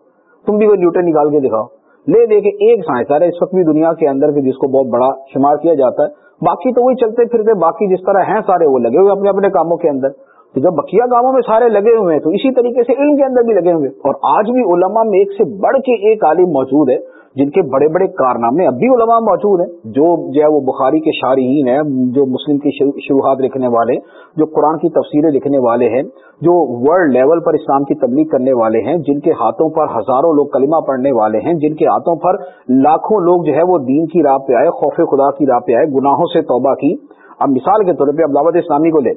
[SPEAKER 2] تم بھی وہ نیوٹن نکال کے دکھاؤ۔ لے دے کے ایک سائنسدار ہے، اس وقت بھی دنیا کے اندر کے جس کو بہت بڑا شمار کیا جاتا ہے۔ باقی تو وہی چلتے پھرتے، باقی جس طرح ہیں سارے وہ لگے ہوئے اپنے اپنے کاموں کے اندر۔ تو جب بکیا کاموں میں سارے لگے ہوئے ہیں، تو اسی طریقے سے علم کے اندر بھی لگے ہوئے اور آج بھی علماء میں ایک سے بڑھ کے ایک عالم موجود ہے۔ جن کے بڑے بڑے کارنامے اب بھی علماء موجود ہیں، جو جو ہے وہ بخاری کے شارحین ہیں، جو مسلم کی شروحات لکھنے والے، جو قرآن کی تفسیریں لکھنے والے ہیں، جو ورلڈ لیول پر اسلام کی تبلیغ کرنے والے ہیں، جن کے ہاتھوں پر ہزاروں لوگ کلمہ پڑھنے والے ہیں، جن کے ہاتھوں پر لاکھوں لوگ جو ہے وہ دین کی راہ پہ آئے، خوف خدا کی راہ پہ آئے، گناہوں سے توبہ کی۔ اب مثال کے طور پہ اب دعوت اسلامی کو لے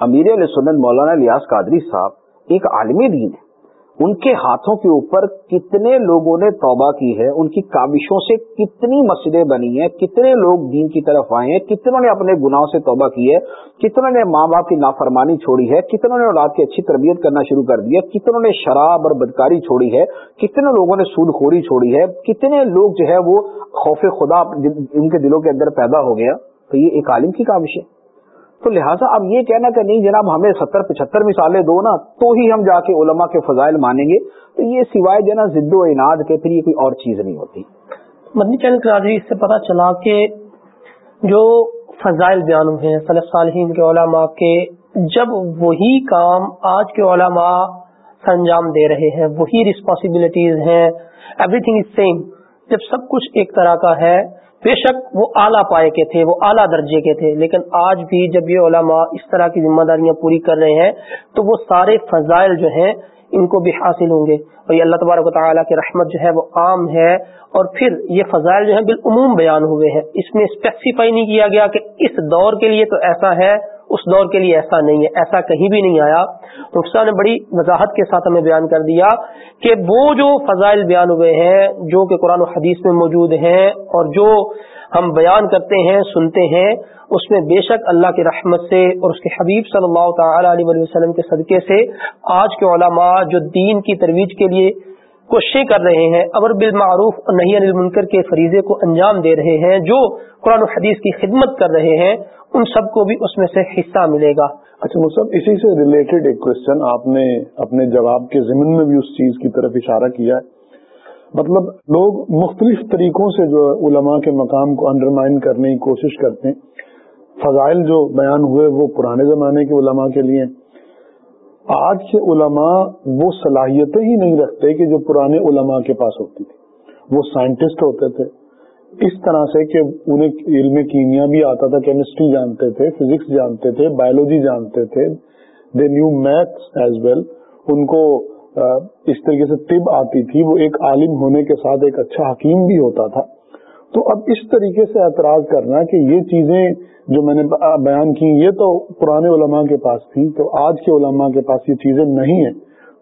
[SPEAKER 2] امیر علیہ سنت مولانا لیاس قادری صاحب ایک عالمی دین ہے۔ ان کے ہاتھوں کے اوپر کتنے لوگوں نے توبہ کی ہے، ان کی کاوشوں سے کتنی مسجدیں بنی ہیں، کتنے لوگ دین کی طرف آئے ہیں، کتنوں نے اپنے گناہوں سے توبہ کی ہے، کتنوں نے ماں باپ کی نافرمانی چھوڑی ہے، کتنوں نے اولاد کی اچھی تربیت کرنا شروع کر دی ہے، کتنوں نے شراب اور بدکاری چھوڑی ہے، کتنے لوگوں نے سود خوری چھوڑی ہے، کتنے لوگ جو ہے وہ خوف خدا ان کے دلوں کے اندر پیدا ہو گیا تو یہ ایک عالم کی کاوش ہے۔ تو لہٰذا اب یہ کہنا کہ نہیں جناب، ہمیں ستر پچہتر مثالیں دو نا، تو ہی ہم جا کے علماء کے فضائل مانیں گے۔ تو یہ سوائے جو نا ضد و اناد کے، پھر یہ کوئی اور چیز نہیں ہوتی۔
[SPEAKER 3] مدنی چینل کے اس سے پتا چلا کہ جو فضائل بیان ہوئے ہیں صلی صالحین کے علماء کے، جب وہی کام آج کے علماء سنجام دے رہے ہیں، وہی رسپانسبلٹیز ہیں ایوری تھنگ از سیم جب سب کچھ ایک طرح کا ہے بے شک وہ اعلیٰ پائے کے تھے، وہ اعلیٰ درجے کے تھے، لیکن آج بھی جب یہ علماء اس طرح کی ذمہ داریاں پوری کر رہے ہیں، تو وہ سارے فضائل جو ہیں، ان کو بھی حاصل ہوں گے۔ اور یہ اللہ تبارک و تعالیٰ کی رحمت جو ہے، وہ عام ہے۔ اور پھر یہ فضائل جو ہیں بالعموم بیان ہوئے ہیں۔ اس میں اسپیسیفائی نہیں کیا گیا کہ اس دور کے لیے تو ایسا ہے اس دور کے لیے ایسا نہیں ہے، ایسا کہیں بھی نہیں آیا۔ رخصا نے بڑی وضاحت کے ساتھ ہمیں بیان کر دیا کہ وہ جو فضائل بیان ہوئے ہیں، جو کہ قرآن و حدیث میں موجود ہیں اور جو ہم بیان کرتے ہیں، سنتے ہیں، اس میں بے شک اللہ کی رحمت سے اور اس کے حبیب صلی اللہ تعالی علیہ وسلم کے صدقے سے آج کے علماء جو دین کی ترویج کے لیے کوششیں کر رہے ہیں، امر بالمعروف اور نہیں انل منکر کے فریضے کو انجام دے رہے ہیں، جو قرآن و حدیث کی خدمت کر رہے ہیں، ان سب کو بھی اس میں سے حصہ ملے گا۔
[SPEAKER 1] اچھا مصحف اسی سے ریلیٹڈ ایک کوشچن آپ نے اپنے جواب کے ضمن میں بھی اس چیز کی طرف اشارہ کیا ہے۔ مطلب لوگ مختلف طریقوں سے جو علماء کے مقام کو انڈرمائن کرنے کی کوشش کرتے ہیں۔ فضائل جو بیان ہوئے وہ پرانے زمانے کے علماء کے لیے آج کے علماء وہ صلاحیتیں ہی نہیں رکھتے کہ جو پرانے علماء کے پاس ہوتی تھی۔ وہ سائنٹسٹ ہوتے تھے۔ اس طرح سے کہ انہیں علم کیمیا بھی آتا تھا کیمسٹری جانتے تھے فزکس جانتے تھے بایولوجی جانتے تھے۔ They knew maths as well ان کو اس طریقے سے طب آتی تھی۔ وہ ایک عالم ہونے کے ساتھ ایک اچھا حکیم بھی ہوتا تھا۔ تو اب اس طریقے سے اعتراض کرنا کہ یہ چیزیں جو میں نے بیان کی، یہ تو پرانے علماء کے پاس تھی، تو آج کے علماء کے پاس یہ چیزیں نہیں ہیں۔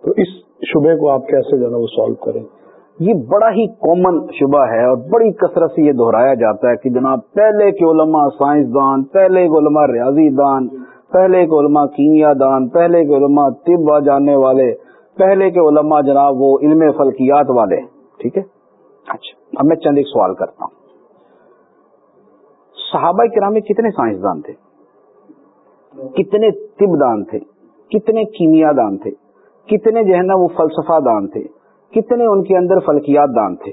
[SPEAKER 1] تو اس شبے کو آپ کیسے جو ہے وہ سالو کریں؟
[SPEAKER 2] یہ بڑا ہی کامن شبہ ہے اور بڑی کثرت سے یہ دہرایا جاتا ہے کہ جناب پہلے کے علماء سائنسدان پہلے کے علماء ریاضی دان، پہلے کے علماء کیمیا دان، پہلے کے علماء طب جاننے والے، پہلے کے علماء جناب وہ علم فلکیات والے۔ ٹھیک ہے؟ اچھا اب میں چند ایک سوال کرتا ہوں۔ صحابہ کرام میں کتنے سائنسدان تھے؟ کتنے طب دان تھے؟ کتنے کیمیا دان تھے؟ کتنے جو ہے نا وہ فلسفہ دان تھے؟ کتنے ان کے اندر فلکیات دان تھے؟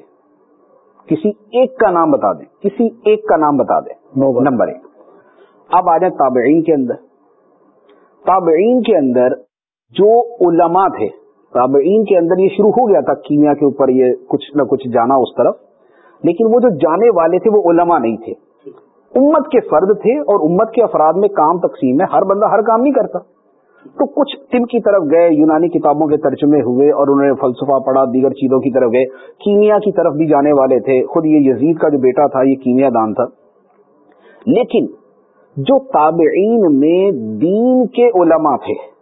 [SPEAKER 2] کسی ایک کا نام بتا دیں کسی ایک کا نام بتا دیں۔ نمبر ایک۔ اب آ جائیں تابعین کے اندر۔ تابعین کے اندر جو علماء تھے تابعین کے اندر یہ شروع ہو گیا تھا کیمیا کے اوپر یہ کچھ نہ کچھ جانا اس طرف لیکن وہ جو جانے والے تھے وہ علماء نہیں تھے۔ امت کے فرد تھے اور امت کے افراد میں کام تقسیم ہے، ہر بندہ ہر کام نہیں کرتا۔ تو کچھ طب کی طرف گئے، یونانی کتابوں کے ترجمے ہوئے اور انہوں نے فلسفہ پڑھا، دیگر چیزوں کی طرف گئے۔ کیمیا کی طرف بھی جانے والے تھے۔ خود یہ یزید کا جو بیٹا تھا، یہ کیمیا دان تھا۔ لیکن جو تابعین میں دین کے علماء تھے،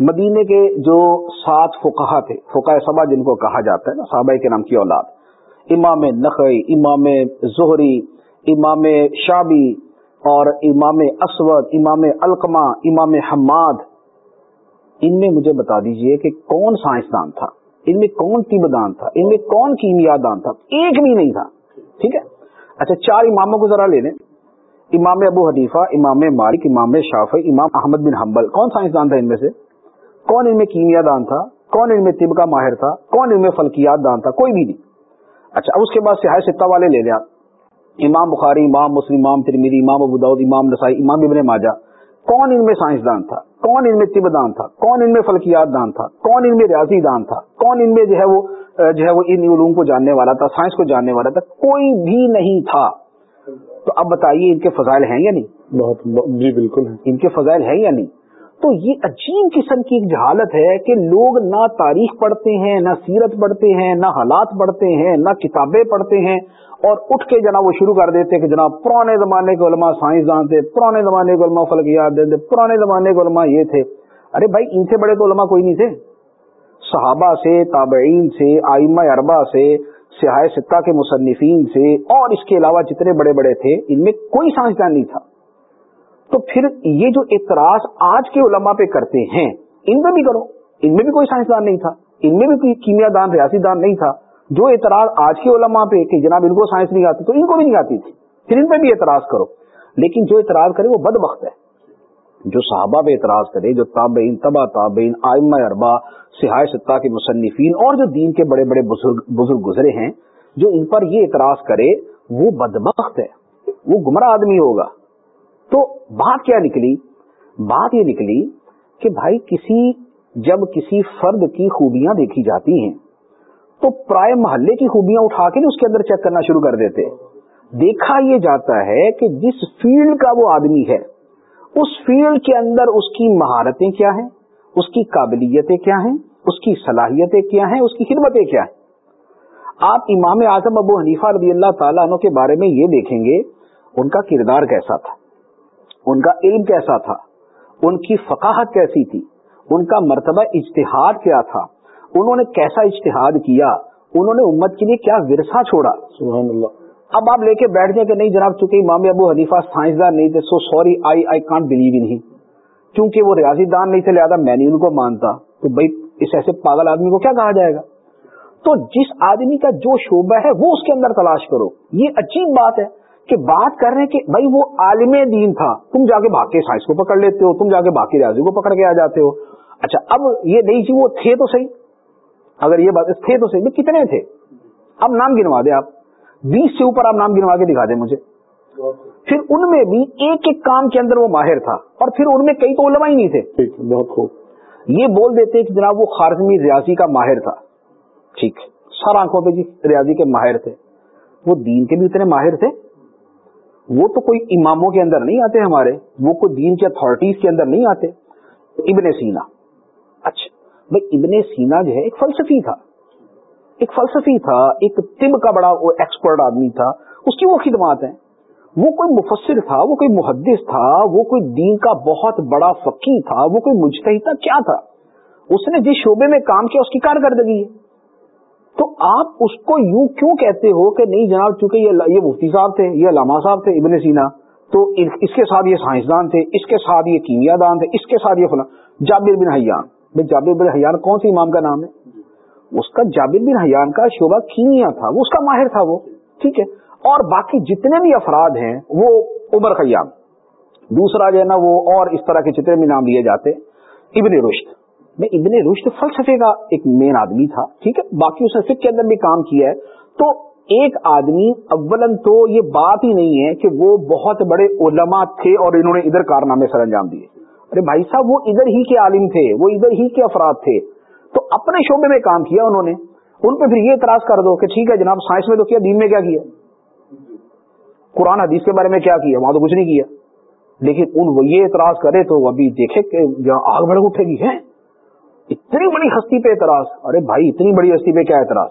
[SPEAKER 2] مدینے کے جو سات فقہ تھے، فقہ سبا جن کو کہا جاتا ہے نا، صحابہ کے نام کی اولاد، امام نقی امام زہری امام شابی اور امام اسود، امام القما امام حماد، ان میں مجھے بتا دیجیے کہ کون سائنسدان تھا؟ ان میں کون طبدان تھا؟ ان میں کون کیمیا دان تھا؟ ایک بھی نہیں تھا، ٹھیک ہے؟ اچھا چار اماموں کو ذرا لے لیں۔ امام ابو حدیفہ امام مالک، امام شافی امام احمد بن حنبل۔ کون سائنسدان تھا ان میں سے؟ کون ان میں کیمیا دان تھا؟ کون ان میں طب کا ماہر تھا؟ کون ان میں فلکیات دان تھا؟ کوئی بھی نہیں۔ اچھا اب اس کے بعد سیاح ستہ والے لے لیا امام بخاری امام مسلم امام ترمیری امام ابو داود امام نسائی امام ابن ماجہ کون ان میں سائنسدان تھا؟ کون ان میں طب دان تھا؟ کون ان میں فلکیات دان تھا؟ کون ان میں ریاضی دان تھا؟ کون ان میں جو ہے وہ جو ہے وہ ان علوم کو جاننے والا تھا سائنس کو جاننے والا تھا؟ کوئی بھی نہیں تھا۔ تو اب بتائیے ان کے فضائل ہیں یا نہیں؟
[SPEAKER 1] بہت جی بالکل
[SPEAKER 2] ان کے فضائل ہیں یا نہیں؟ تو یہ عجیب قسم کی ایک جہالت ہے کہ لوگ نہ تاریخ پڑھتے ہیں نہ سیرت پڑھتے ہیں نہ حالات پڑھتے ہیں نہ کتابیں پڑھتے ہیں۔ اور اٹھ کے جناب وہ شروع کر دیتے کہ جناب پرانے زمانے کے علماء سائنسدان تھے، پرانے زمانے کے علماء فلکیات تھے، پرانے زمانے کے علماء یہ تھے۔ ارے بھائی، ان سے بڑے تو علماء کوئی نہیں تھے۔ صحابہ سے، تابعین سے، آئمہ اربا سے سیاح ستہ کے مصنفین سے، اور اس کے علاوہ جتنے بڑے بڑے تھے، ان میں کوئی سائنسدان نہیں تھا۔ تو پھر یہ جو اعتراض آج کے علماء پہ کرتے ہیں، ان میں بھی کرو۔ ان میں بھی کوئی سائنسدان نہیں تھا۔ ان میں بھی کوئی کیمیا دان ریاسی دان نہیں تھا۔ جو اعتراض آج کے علماء پہ کہ جناب ان کو سائنس نہیں آتی تو ان کو بھی نہیں آتی تھی۔ پھر ان پہ بھی اعتراض کرو۔ لیکن جو اعتراض کرے وہ بد وقت ہے۔ جو صحابہ پہ اعتراض کرے، جو تابعین تبا تابعین، آئمہ اربا سہائے ستہ کے مصنفین اور جو دین کے بڑے بڑے بزرگ گزرے ہیں، جو ان پر یہ اعتراض کرے، وہ بدبخت ہے۔ وہ گمراہ آدمی ہوگا۔ تو بات کیا نکلی؟ بات یہ نکلی کہ بھائی کسی، جب کسی فرد کی خوبیاں دیکھی جاتی ہیں تو پرائے محلے کی خوبیاں اٹھا کے اس کے اندر چیک کرنا شروع کر دیتے۔ دیکھا یہ جاتا ہے کہ جس فیلڈ کا وہ آدمی ہے، اس فیلڈ کے اندر اس کی مہارتیں کیا ہیں؟ اس کی قابلیتیں کیا ہیں؟ اس کی صلاحیتیں کیا ہیں؟ اس کی خدمتیں کیا ہیں؟ آپ امام اعظم ابو حنیفہ رضی اللہ تعالیٰ عنہ کے بارے میں یہ دیکھیں گے، ان کا کردار کیسا تھا، ان کا علم کیسا تھا، ان کی فقاہت کیسی تھی، ان کا مرتبہ اجتہاد کیا تھا۔ انہوں نے کیسا اجتہاد کیا؟ انہوں نے امت کے لیے کیا ورثہ چھوڑا؟
[SPEAKER 1] سبحان اللہ۔
[SPEAKER 2] اب آپ لے کے بیٹھ جائیں کہ نہیں جناب چونکہ امام ابو حنیفہ سائنسدان نہیں تھے so sorry I I can't believe نہیں کیونکہ وہ ریاضی دان نہیں تھے لہٰذا میں نہیں ان کو مانتا۔ تو بھائی اس ایسے پاگل آدمی کو کیا کہا جائے گا؟ تو جس آدمی کا جو شعبہ ہے وہ اس کے اندر تلاش کرو۔ یہ عجیب بات ہے کہ بات کر رہے ہیں کہ بھائی وہ عالم دین تھا۔ تم جا کے باقی سائنس کو پکڑ لیتے ہو تم جا کے باقی ریاضی کو پکڑ کے آ جاتے ہو۔ اچھا اب یہ نہیں جی وہ تھے تو صحیح اگر یہ بات تھے تو صحیح کتنے تھے؟ اب نام گنوا دیں آپ۔ بیس سے اوپر آپ نام گنوا کے دکھا دیں مجھے۔ پھر ان میں بھی ایک ایک کام کے اندر وہ ماہر تھا اور پھر ان میں کئی تو علماء ہی نہیں تھے۔
[SPEAKER 1] بہت خوب۔
[SPEAKER 2] یہ بول دیتے کہ جناب وہ خارزمی ریاضی کا ماہر تھا۔ ٹھیک سر آنکھوں پہ جی ریاضی کے ماہر تھے۔ وہ دین کے بھی اتنے ماہر تھے۔ وہ تو کوئی اماموں کے اندر نہیں آتے ہمارے وہ کوئی دین کے اتارٹیز کے اندر نہیں آتے۔ ابن سینا۔ اچھا۔ بھائی ابن سینا جو ہے ایک فلسفی تھا۔ ایک فلسفی تھا، ایک طب کا بڑا ایکسپرٹ آدمی تھا۔ اس کی وہ خدمات ہیں۔ وہ کوئی مفسر تھا، وہ کوئی محدث تھا، وہ کوئی دین کا بہت بڑا فقی تھا، وہ کوئی مجتہی تھا، کیا تھا؟ اس نے جس شعبے میں کام کیا، اس کی کارکردگی ہے۔ تو آپ اس کو یوں کیوں کہتے ہو کہ نہیں جناب، چونکہ یہ مفتی صاحب تھے، یہ علامہ صاحب تھے، ابن سینا۔ تو اس کے ساتھ یہ سائنسدان تھے، اس کے ساتھ یہ کیمیا دان تھے، اس کے ساتھ یہ فلاں جابر بن حیان۔ بھائی جابر بن حیان، کون سی امام کا نام ہے؟ اس کا جابر بن حیان کا شعبہ کیمیا تھا، وہ اس کا ماہر تھا وہ، ٹھیک ہے؟ اور باقی جتنے بھی افراد ہیں، وہ عمر خیام۔ دوسرا جو ہے نا، وہ اور اس طرح کے جتنے بھی نام لیے جاتے ابن رشد۔ میں ابن رشد فلسفے کا ایک مین آدمی تھا، ٹھیک ہے؟ باقی اس نے فکر کے اندر بھی کام کیا ہے۔ تو ایک آدمی اولن تو یہ بات ہی نہیں ہے کہ وہ بہت بڑے علماء تھے اور انہوں نے ادھر کارنامے سر انجام دیے۔ ارے بھائی صاحب، وہ ادھر ہی کے عالم تھے، وہ ادھر ہی کے افراد تھے۔ تو اپنے شعبے میں کام کیا انہوں نے۔ ان پہ پھر یہ اعتراض کر دو کہ ٹھیک ہے جناب، سائنس میں تو کیا، دین میں کیا کیا؟ قرآن، حدیث کے بارے میں کیا کیا؟ وہاں تو کچھ نہیں کیا۔ لیکن ان وہ یہ اعتراض کرے تو ابھی دیکھے کہ آگ بڑھ اٹھے گی ہے اتنی بڑی ہستی پہ اعتراض۔ ارے بھائی، اتنی بڑی ہستی پہ کیا اعتراض؟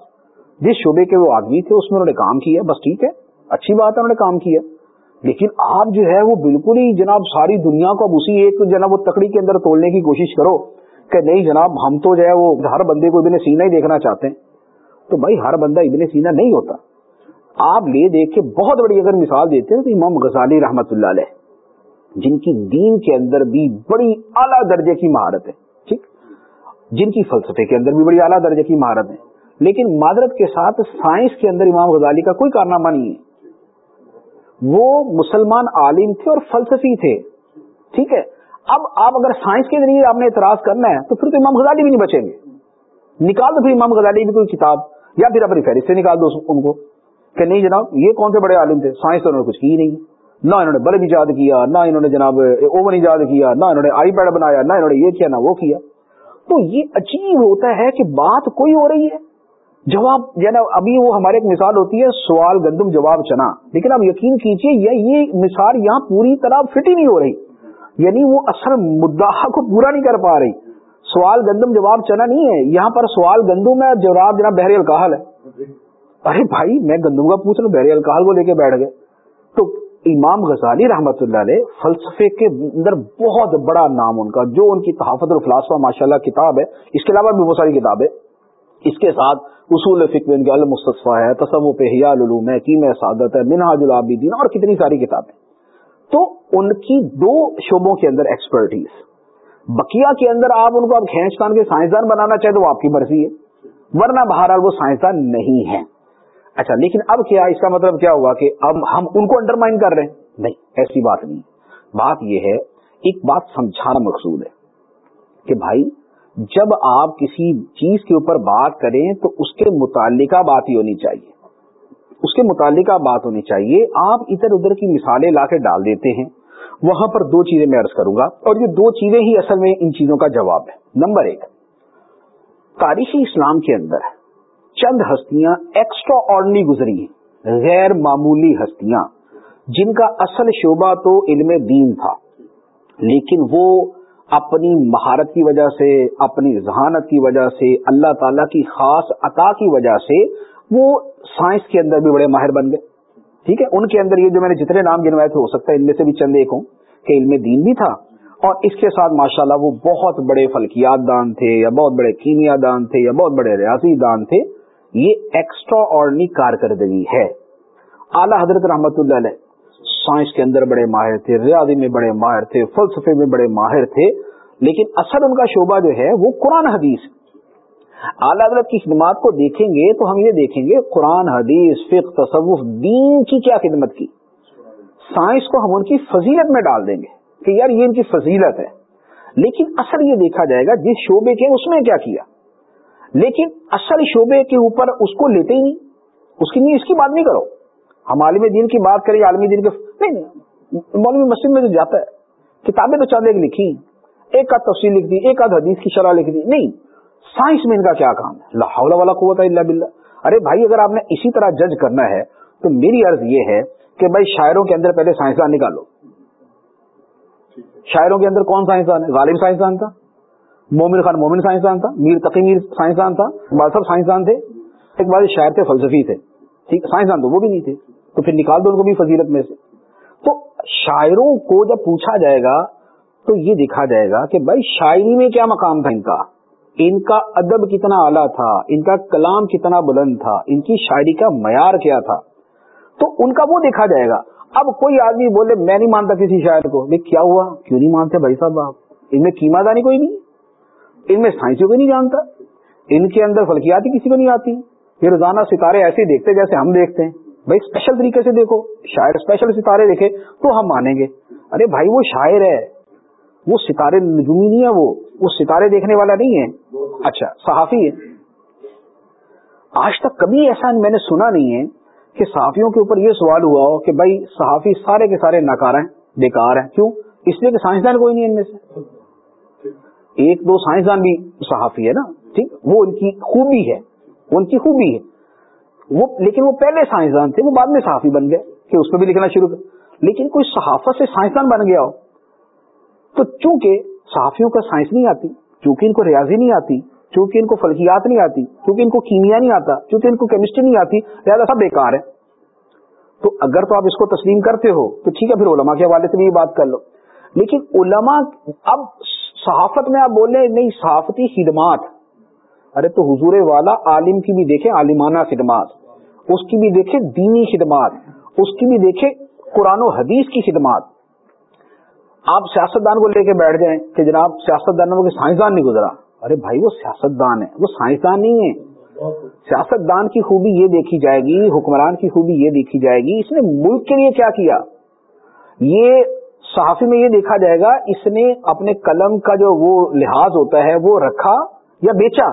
[SPEAKER 2] جس شعبے کے وہ آدمی تھے، اس میں انہوں نے کام کیا، بس ٹھیک ہے، اچھی بات ہے، انہوں نے کام کیا۔ لیکن آپ جو ہے وہ بالکل ہی جناب ساری دنیا کو اب اسی ایک جناب وہ تکڑی کے اندر تولنے کی کوشش کرو کہ نہیں جناب ہم تو جو ہے وہ ہر بندے کو ابن سینا ہی دیکھنا چاہتے ہیں۔ تو بھائی ہر بندہ ابن سینا نہیں ہوتا۔ آپ لے دیکھ کے بہت بڑی اگر مثال دیتے ہیں تو امام غزالی رحمت اللہ علیہ، جن کی دین کے اندر بھی بڑی اعلیٰ درجے کی مہارت ہے، ٹھیک؟ جن کی فلسفے کے اندر بھی بڑی اعلیٰ درجے کی مہارت ہے۔ لیکن معذرت کے ساتھ سائنس کے اندر امام غزالی کا کوئی کارنامہ نہیں ہے۔ وہ مسلمان عالم تھے اور فلسفی تھے، ٹھیک ہے؟ اب آپ اگر سائنس کے ذریعے آپ نے اعتراض کرنا ہے، تو پھر تو امام غزالی بھی نہیں بچیں گے۔ نکال دو پھر امام غزالی کی کوئی کتاب، یا پھر اپنی فہرست سے نکال دو ان کو۔ کہ نہیں جناب، یہ کون سے بڑے عالم تھے؟ سائنس تو انہوں نے کچھ کی نہیں۔ نہ انہوں نے بلب ایجاد کیا، نہ انہوں نے جناب اوون ایجاد کیا، نہ انہوں نے آئی پیڈ بنایا، نہ انہوں نے یہ کیا، نہ وہ کیا۔ تو یہ عجیب ہوتا ہے کہ بات کوئی ہو رہی ہے۔ جواب نا یعنی ابھی وہ ہمارے ایک مثال ہوتی ہے، سوال گندم جواب چنا۔ لیکن آپ یقین کیجیے یہ مثال یہاں پوری طرح فٹ ہی نہیں ہو رہی۔ یعنی وہ اصل مدعا کو پورا نہیں کر پا رہی۔ سوال گندم جواب چنا نہیں ہے۔ یہاں پر سوال گندم ہے جواب جناب بحری الکاہل ہے۔ ارے بھائی، میں گندم کا پوچھ رہا ہوں، بحری الکاہل کو لے کے بیٹھ گئے۔ تو امام غزالی رحمت اللہ علیہ فلسفے کے اندر بہت بڑا نام ان کا، جو ان کی تحافت الفلاسفہ ماشاء اللہ کتاب ہے، اس کے علاوہ بھی بہت ساری کتاب ہے اس کے ساتھ اصول فکر ان کے المصطفیٰ ہے، تصوف حیال علوم ہے کیم سعادت ہے، منہاج العابدین اور کتنی ساری کتابیں۔ تو ان کی دو شعبوں کے اندر ایکسپرٹیز بقیہ کے اندر آپ ان کو اب کھینچ تان کے سائنسدان بنانا چاہے تو وہ آپ کی مرضی ہے، ورنہ بہرحال وہ سائنسدان نہیں ہے اچھا لیکن اب کیا اس کا مطلب کیا ہوا کہ اب ہم ان کو انڈرمائن کر رہے ہیں؟ نہیں، ایسی بات نہیں۔ بات یہ ہے، ایک بات سمجھانا مقصود ہے کہ بھائی جب آپ کسی چیز کے اوپر بات کریں تو اس کے متعلقہ بات ہی ہونی چاہیے۔ اس کے متعلقہ بات ہونی چاہیے۔ آپ ادھر ادھر کی مثالیں لا کے ڈال دیتے ہیں۔ وہاں پر دو چیزیں میں عرض کروں گا اور یہ دو چیزیں ہی اصل میں ان چیزوں کا جواب ہے نمبر ایک تاریخی اسلام کے اندر چند ہستیاں ایکسٹرا آرڈنری گزری ہیں۔ غیر معمولی ہستیاں جن کا اصل شعبہ تو علم دین تھا، لیکن وہ اپنی مہارت کی وجہ سے، اپنی ذہانت کی وجہ سے، اللہ تعالی کی خاص عطا کی وجہ سے وہ سائنس کے اندر بھی بڑے ماہر بن گئے۔ ٹھیک ہے؟ ان کے اندر یہ جو میں نے جتنے نام گنوائے تھے، ہو سکتا ہے ان میں سے بھی چند ایک ہوں کہ علم دین بھی تھا۔ اور اس کے ساتھ ماشاء اللہ وہ بہت بڑے فلکیات دان تھے، یا بہت بڑے کیمیا دان تھے، یا بہت بڑے ریاضی دان تھے، یہ ایکسٹرا آرڈنی کارکردگی ہے۔ اعلی حضرت رحمت اللہ علیہ سائنس کے اندر بڑے ماہر تھے، ریاضی میں بڑے ماہر تھے، فلسفے میں بڑے ماہر تھے، لیکن اصل ان کا شعبہ جو ہے وہ قرآن حدیث اعلی حضرت کی خدمات کو دیکھیں گے تو ہم یہ دیکھیں گے قرآن، حدیث، فقہ، تصوف، دین کی کیا خدمت کی۔ سائنس کو ہم ان کی فضیلت میں ڈال دیں گے کہ یار یہ ان کی فضیلت ہے۔ لیکن اصل یہ دیکھا جائے گا جس شعبے کے اس میں کیا کیا۔ لیکن اصل شعبے کے اوپر اس کو لیتے ہی نہیں۔ اس کی نہیں اس کی بات نہیں کرو۔ ہم عالم دین کی بات کریں عالمی دین کے نہیں، مولوی مسجد میں جو جاتا ہے، کتابیں تو چند ایک لکھی، ایک آدھ تفصیل لکھ دی، ایک آدھ حدیث کی شرح لکھ دی، نہیں، سائنس میں ان کا کیا کام ہے؟ لاہور والا قوت اللہ بلّہ ارے بھائی، اگر آپ نے اسی طرح جج کرنا ہے، تو میری عرض یہ ہے کہ بھائی، شاعروں کے اندر پہلے سائنسدان نکالو۔ شاعروں کے اندر کون سائنسدان ہے؟ غالب سائنسدان تھا، مومن خان مومن سائنسدان تھا، میر تقی میر سائنسدان تھا صاحب سائنسدان تھے۔ ایک بار شاعر تھے، فلسفی تھے۔ ٹھیک، سائنسدان تو وہ بھی نہیں تھے۔ تو پھر نکال دو ان کو بھی فضیلت میں سے۔ تو شاعروں کو جب پوچھا جائے گا تو یہ دیکھا جائے گا کہ بھائی شاعری میں کیا مقام تھا ان کا؟ ان کا ادب کتنا اعلیٰ تھا، ان کا کلام کتنا بلند تھا، ان کی شاعری کا معیار کیا تھا۔ تو ان کا وہ دیکھا جائے گا۔ اب کوئی آدمی بولے، میں نہیں مانتا کسی شاعر کو۔ کیا ہوا؟ کیوں نہیں مانتے بھائی صاحب آپ؟ ان میں کیما دانی کوئی نہیں۔ ان میں سائنسوں کو نہیں جانتا۔ ان کے اندر فلکیاتی کسی کو نہیں آتی۔ یہ روزانہ ستارے ایسے دیکھتے جیسے ہم دیکھتے ہیں۔ بھائی اسپیشل طریقے سے دیکھو، شاعر اسپیشل ستارے دیکھے تو ہم مانیں گے۔ ارے بھائی وہ شاعر ہے، وہ ستارے نجومی نہیں ہے وہ وہ ستارے دیکھنے والا نہیں ہے۔ اچھا صحافی ہے۔ آج تک کبھی ایسا میں نے سنا نہیں ہے کہ صحافیوں کے اوپر یہ سوال ہوا ہو کہ بھائی صحافی سارے کے سارے ناکار ہیں، بیکار ہیں۔ کیوں؟ اس لیے کہ سائنسدان کوئی نہیں ان میں سے۔ ایک دو سائنسدان بھی صحافی ہے نا، ٹھیک؟ وہ ان کی خوبی ہے ان کی خوبی ہے۔ وہ لیکن وہ پہلے سائنسدان تھے، وہ بعد میں صحافی بن گئے کہ اس میں بھی لکھنا شروع کر۔ لیکن کوئی صحافت سے سائنسدان بن گیا ہو، تو چونکہ صحافیوں کا سائنس نہیں آتی، چونکہ ان کو ریاضی نہیں آتی، چونکہ ان کو فلکیات نہیں آتی، چونکہ ان کو کیمیا نہیں آتا، چونکہ ان کو کیمسٹری نہیں آتی، لہٰذا سب بیکار ہے تو اگر تو آپ اس کو تسلیم کرتے ہو، تو ٹھیک ہے، پھر علماء کے حوالے سے بھی یہ بات کر لو۔ لیکن علماء اب صحافت میں آپ بول رہے نہیں، صحافتی خدمات۔ ارے تو حضور والا عالم کی بھی دیکھیں، عالمانہ خدمات۔ اس کی بھی دیکھیں دینی خدمات، اس کی بھی دیکھیں قرآن و حدیث کی خدمات۔ آپ سیاستدان کو لے کے بیٹھ جائیں کہ جناب سیاستدانوں کے سائنسدان نہیں گزرا۔ ارے بھائی وہ سیاستدان ہے وہ سائنسدان نہیں ہے سیاستدان کی خوبی یہ دیکھی جائے گی، حکمران کی خوبی یہ دیکھی جائے گی، اس نے ملک کے لیے کیا کیا؟ یہ صحافی میں یہ دیکھا جائے گا، اس نے اپنے قلم کا جو وہ لحاظ ہوتا ہے وہ رکھا یا بیچا۔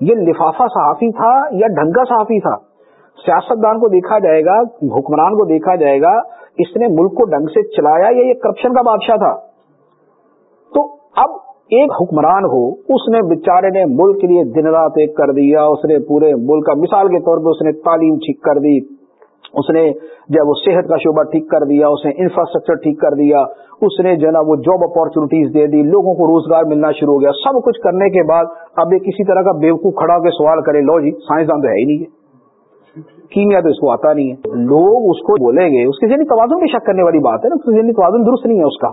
[SPEAKER 2] یہ لفافہ صحافی تھا یا ڈھنگا صحافی تھا؟ سیاستدان کو دیکھا جائے گا، حکمران کو دیکھا جائے گا، اس نے ملک کو ڈنگ سے چلایا یا یہ کرپشن کا بادشاہ تھا۔ تو اب ایک حکمران ہو، اس نے بیچارے نے ملک کے لیے دن رات ایک کر دیا، اس نے پورے ملک کا مثال کے طور پہ اس نے تعلیم ٹھیک کر دی، اس نے جب وہ صحت کا شعبہ ٹھیک کر دیا، اس نے انفراسٹرکچر ٹھیک کر دیا، اس نے جو نا وہ جاب اپارچونیٹیز دے دی، لوگوں کو روزگار ملنا شروع ہو گیا۔ سب کچھ کرنے کے بعد اب یہ کسی طرح کا بیوقوف کھڑا ہو کے سوال کرے، لو جی سائنسدان تو ہے ہی نہیں ہے۔ کیمیا تو اس کو آتا نہیں ہے۔ لوگ اس کو بولیں گے، اس کے ذہنی توازن بھی شک کرنے والی بات ہے نا، اس کے ذہنی توازن درست نہیں ہے اس کا۔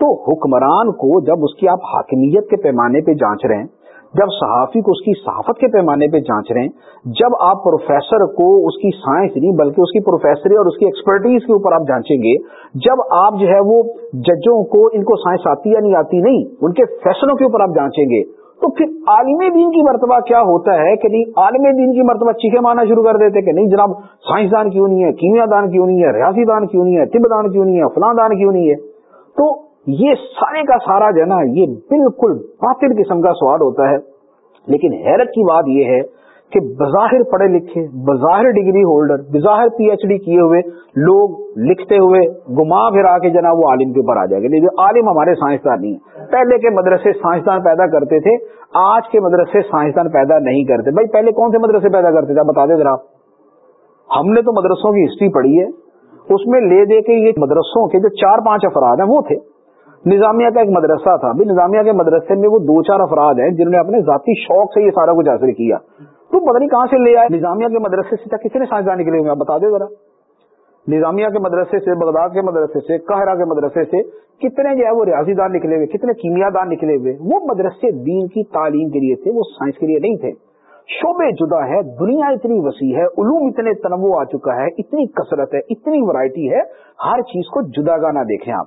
[SPEAKER 2] تو حکمران کو جب اس کی آپ حاکمیت کے پیمانے پہ جانچ رہے ہیں، جب صحافی کو اس کی صحافت کے پیمانے پہ جانچ رہے ہیں، جب آپ پروفیسر کو اس کی سائنس نہیں، بلکہ اس کی پروفیسری اور اس کی ایکسپرٹیز کے اوپر آپ جانچیں گے، جب آپ جو ہے وہ ججوں کو ان کو سائنس آتی یا نہیں آتی، نہیں، ان کے فیصلوں کے اوپر آپ جانچیں گے تو پھر عالم دین کی مرتبہ کیا ہوتا ہے کہ نہیں؟ عالم دین کی مرتبہ چیخے مارنا شروع کر دیتے کہ نہیں جناب، سائنسدان کیوں نہیں ہے؟ کیمیا دان کیوں نہیں ہے؟ ریاضی دان کیوں نہیں ہے؟ طب دان کیوں نہیں ہے؟ فلاں دان کیوں نہیں ہے؟ تو یہ سارے کا سارا جو ہے نا، یہ بالکل باطل قسم کا سوال ہوتا ہے۔ لیکن حیرت کی بات یہ ہے کہ بظاہر پڑھے لکھے، بظاہر ڈگری ہولڈر، بظاہر پی ایچ ڈی کیے ہوئے لوگ لکھتے ہوئے گما پھرا کے جناب وہ عالم کے اوپر آ جائے گا۔ لیکن عالم ہمارے سائنسدان نہیں ہے پہلے کے مدرسے سائنسدان پیدا کرتے تھے، آج کے مدرسے سائنسدان پیدا نہیں کرتے۔ بھائی، پہلے کون سے مدرسے پیدا کرتے تھے؟ بتا دیں ذرا۔ ہم نے تو مدرسوں کی ہسٹری پڑھی ہے۔ اس میں لے دے کے یہ مدرسوں کے جو چار پانچ افراد ہیں، وہ تھے۔ نظامیہ کا ایک مدرسہ تھا۔ بھی نظامیہ کے مدرسے میں وہ دو چار افراد ہیں جنہوں نے اپنے ذاتی شوق سے یہ سارا کچھ حاصل کیا۔ تو پتہ نہیں کہاں سے لے آئے؟ نظامیہ کے مدرسے سے کسی نے سائنسدان نکلے ہوئے بتا دے ذرا۔ نظامیہ کے مدرسے سے، بغداد کے مدرسے سے، قاہرہ کے مدرسے سے کتنے جو ہے وہ ریاضی دان نکلے ہوئے، کتنے کیمیا دان نکلے ہوئے؟ وہ مدرسے دین کی تعلیم کے لیے تھے، وہ سائنس کے لیے نہیں تھے۔ شعبے جدا ہے، دنیا اتنی وسیع ہے، علوم اتنے تنوع آ چکا ہے، اتنی کثرت ہے، اتنی ورائٹی ہے، ہر چیز کو جدا گانا دیکھیں آپ۔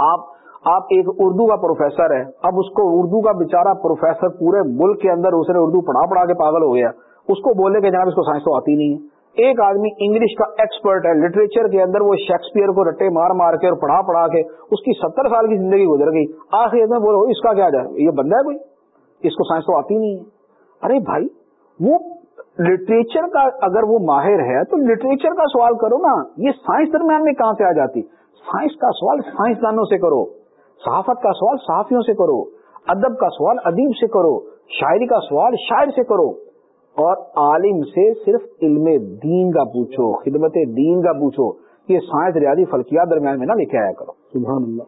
[SPEAKER 2] آپ آپ ایک اردو کا پروفیسر ہے اب اس کو اردو کا بےچارا پروفیسر پورے ملک کے اندر اس نے اردو پڑھا پڑھا کے پاگل ہو گیا۔ اس کو بولے کہ جناب اس کو سائنس تو آتی نہیں ہے۔ ایک آدمی انگلش کا ایکسپرٹ ہے لٹریچر کے اندر وہ شیکسپیئر کو رٹے مار مار کے اور پڑھا پڑھا کے اس کی ستر سال کی زندگی گزر گئی۔ آخر میں بولو، اس کا کیا جائے یہ بندہ ہے کوئی؟ اس کو سائنس تو آتی نہیں ہے۔ ارے بھائی، وہ لٹریچر کا اگر وہ ماہر ہے تو لٹریچر کا سوال کرو نا۔ یہ سائنس درمیان میں کہاں سے آ جاتی؟ سائنس کا سوال سائنسدانوں سے کرو۔ صحافت کا سوال صحافیوں سے کرو، ادب کا سوال ادیب سے کرو، شاعری کا سوال شاعر سے کرو۔ اور عالم سے صرف علم دین کا پوچھو، خدمت دین کا پوچھو۔ یہ سائنس، ریاضی، فلکیات درمیان میں نہ لے کے آیا کرو۔
[SPEAKER 1] سبحان اللہ۔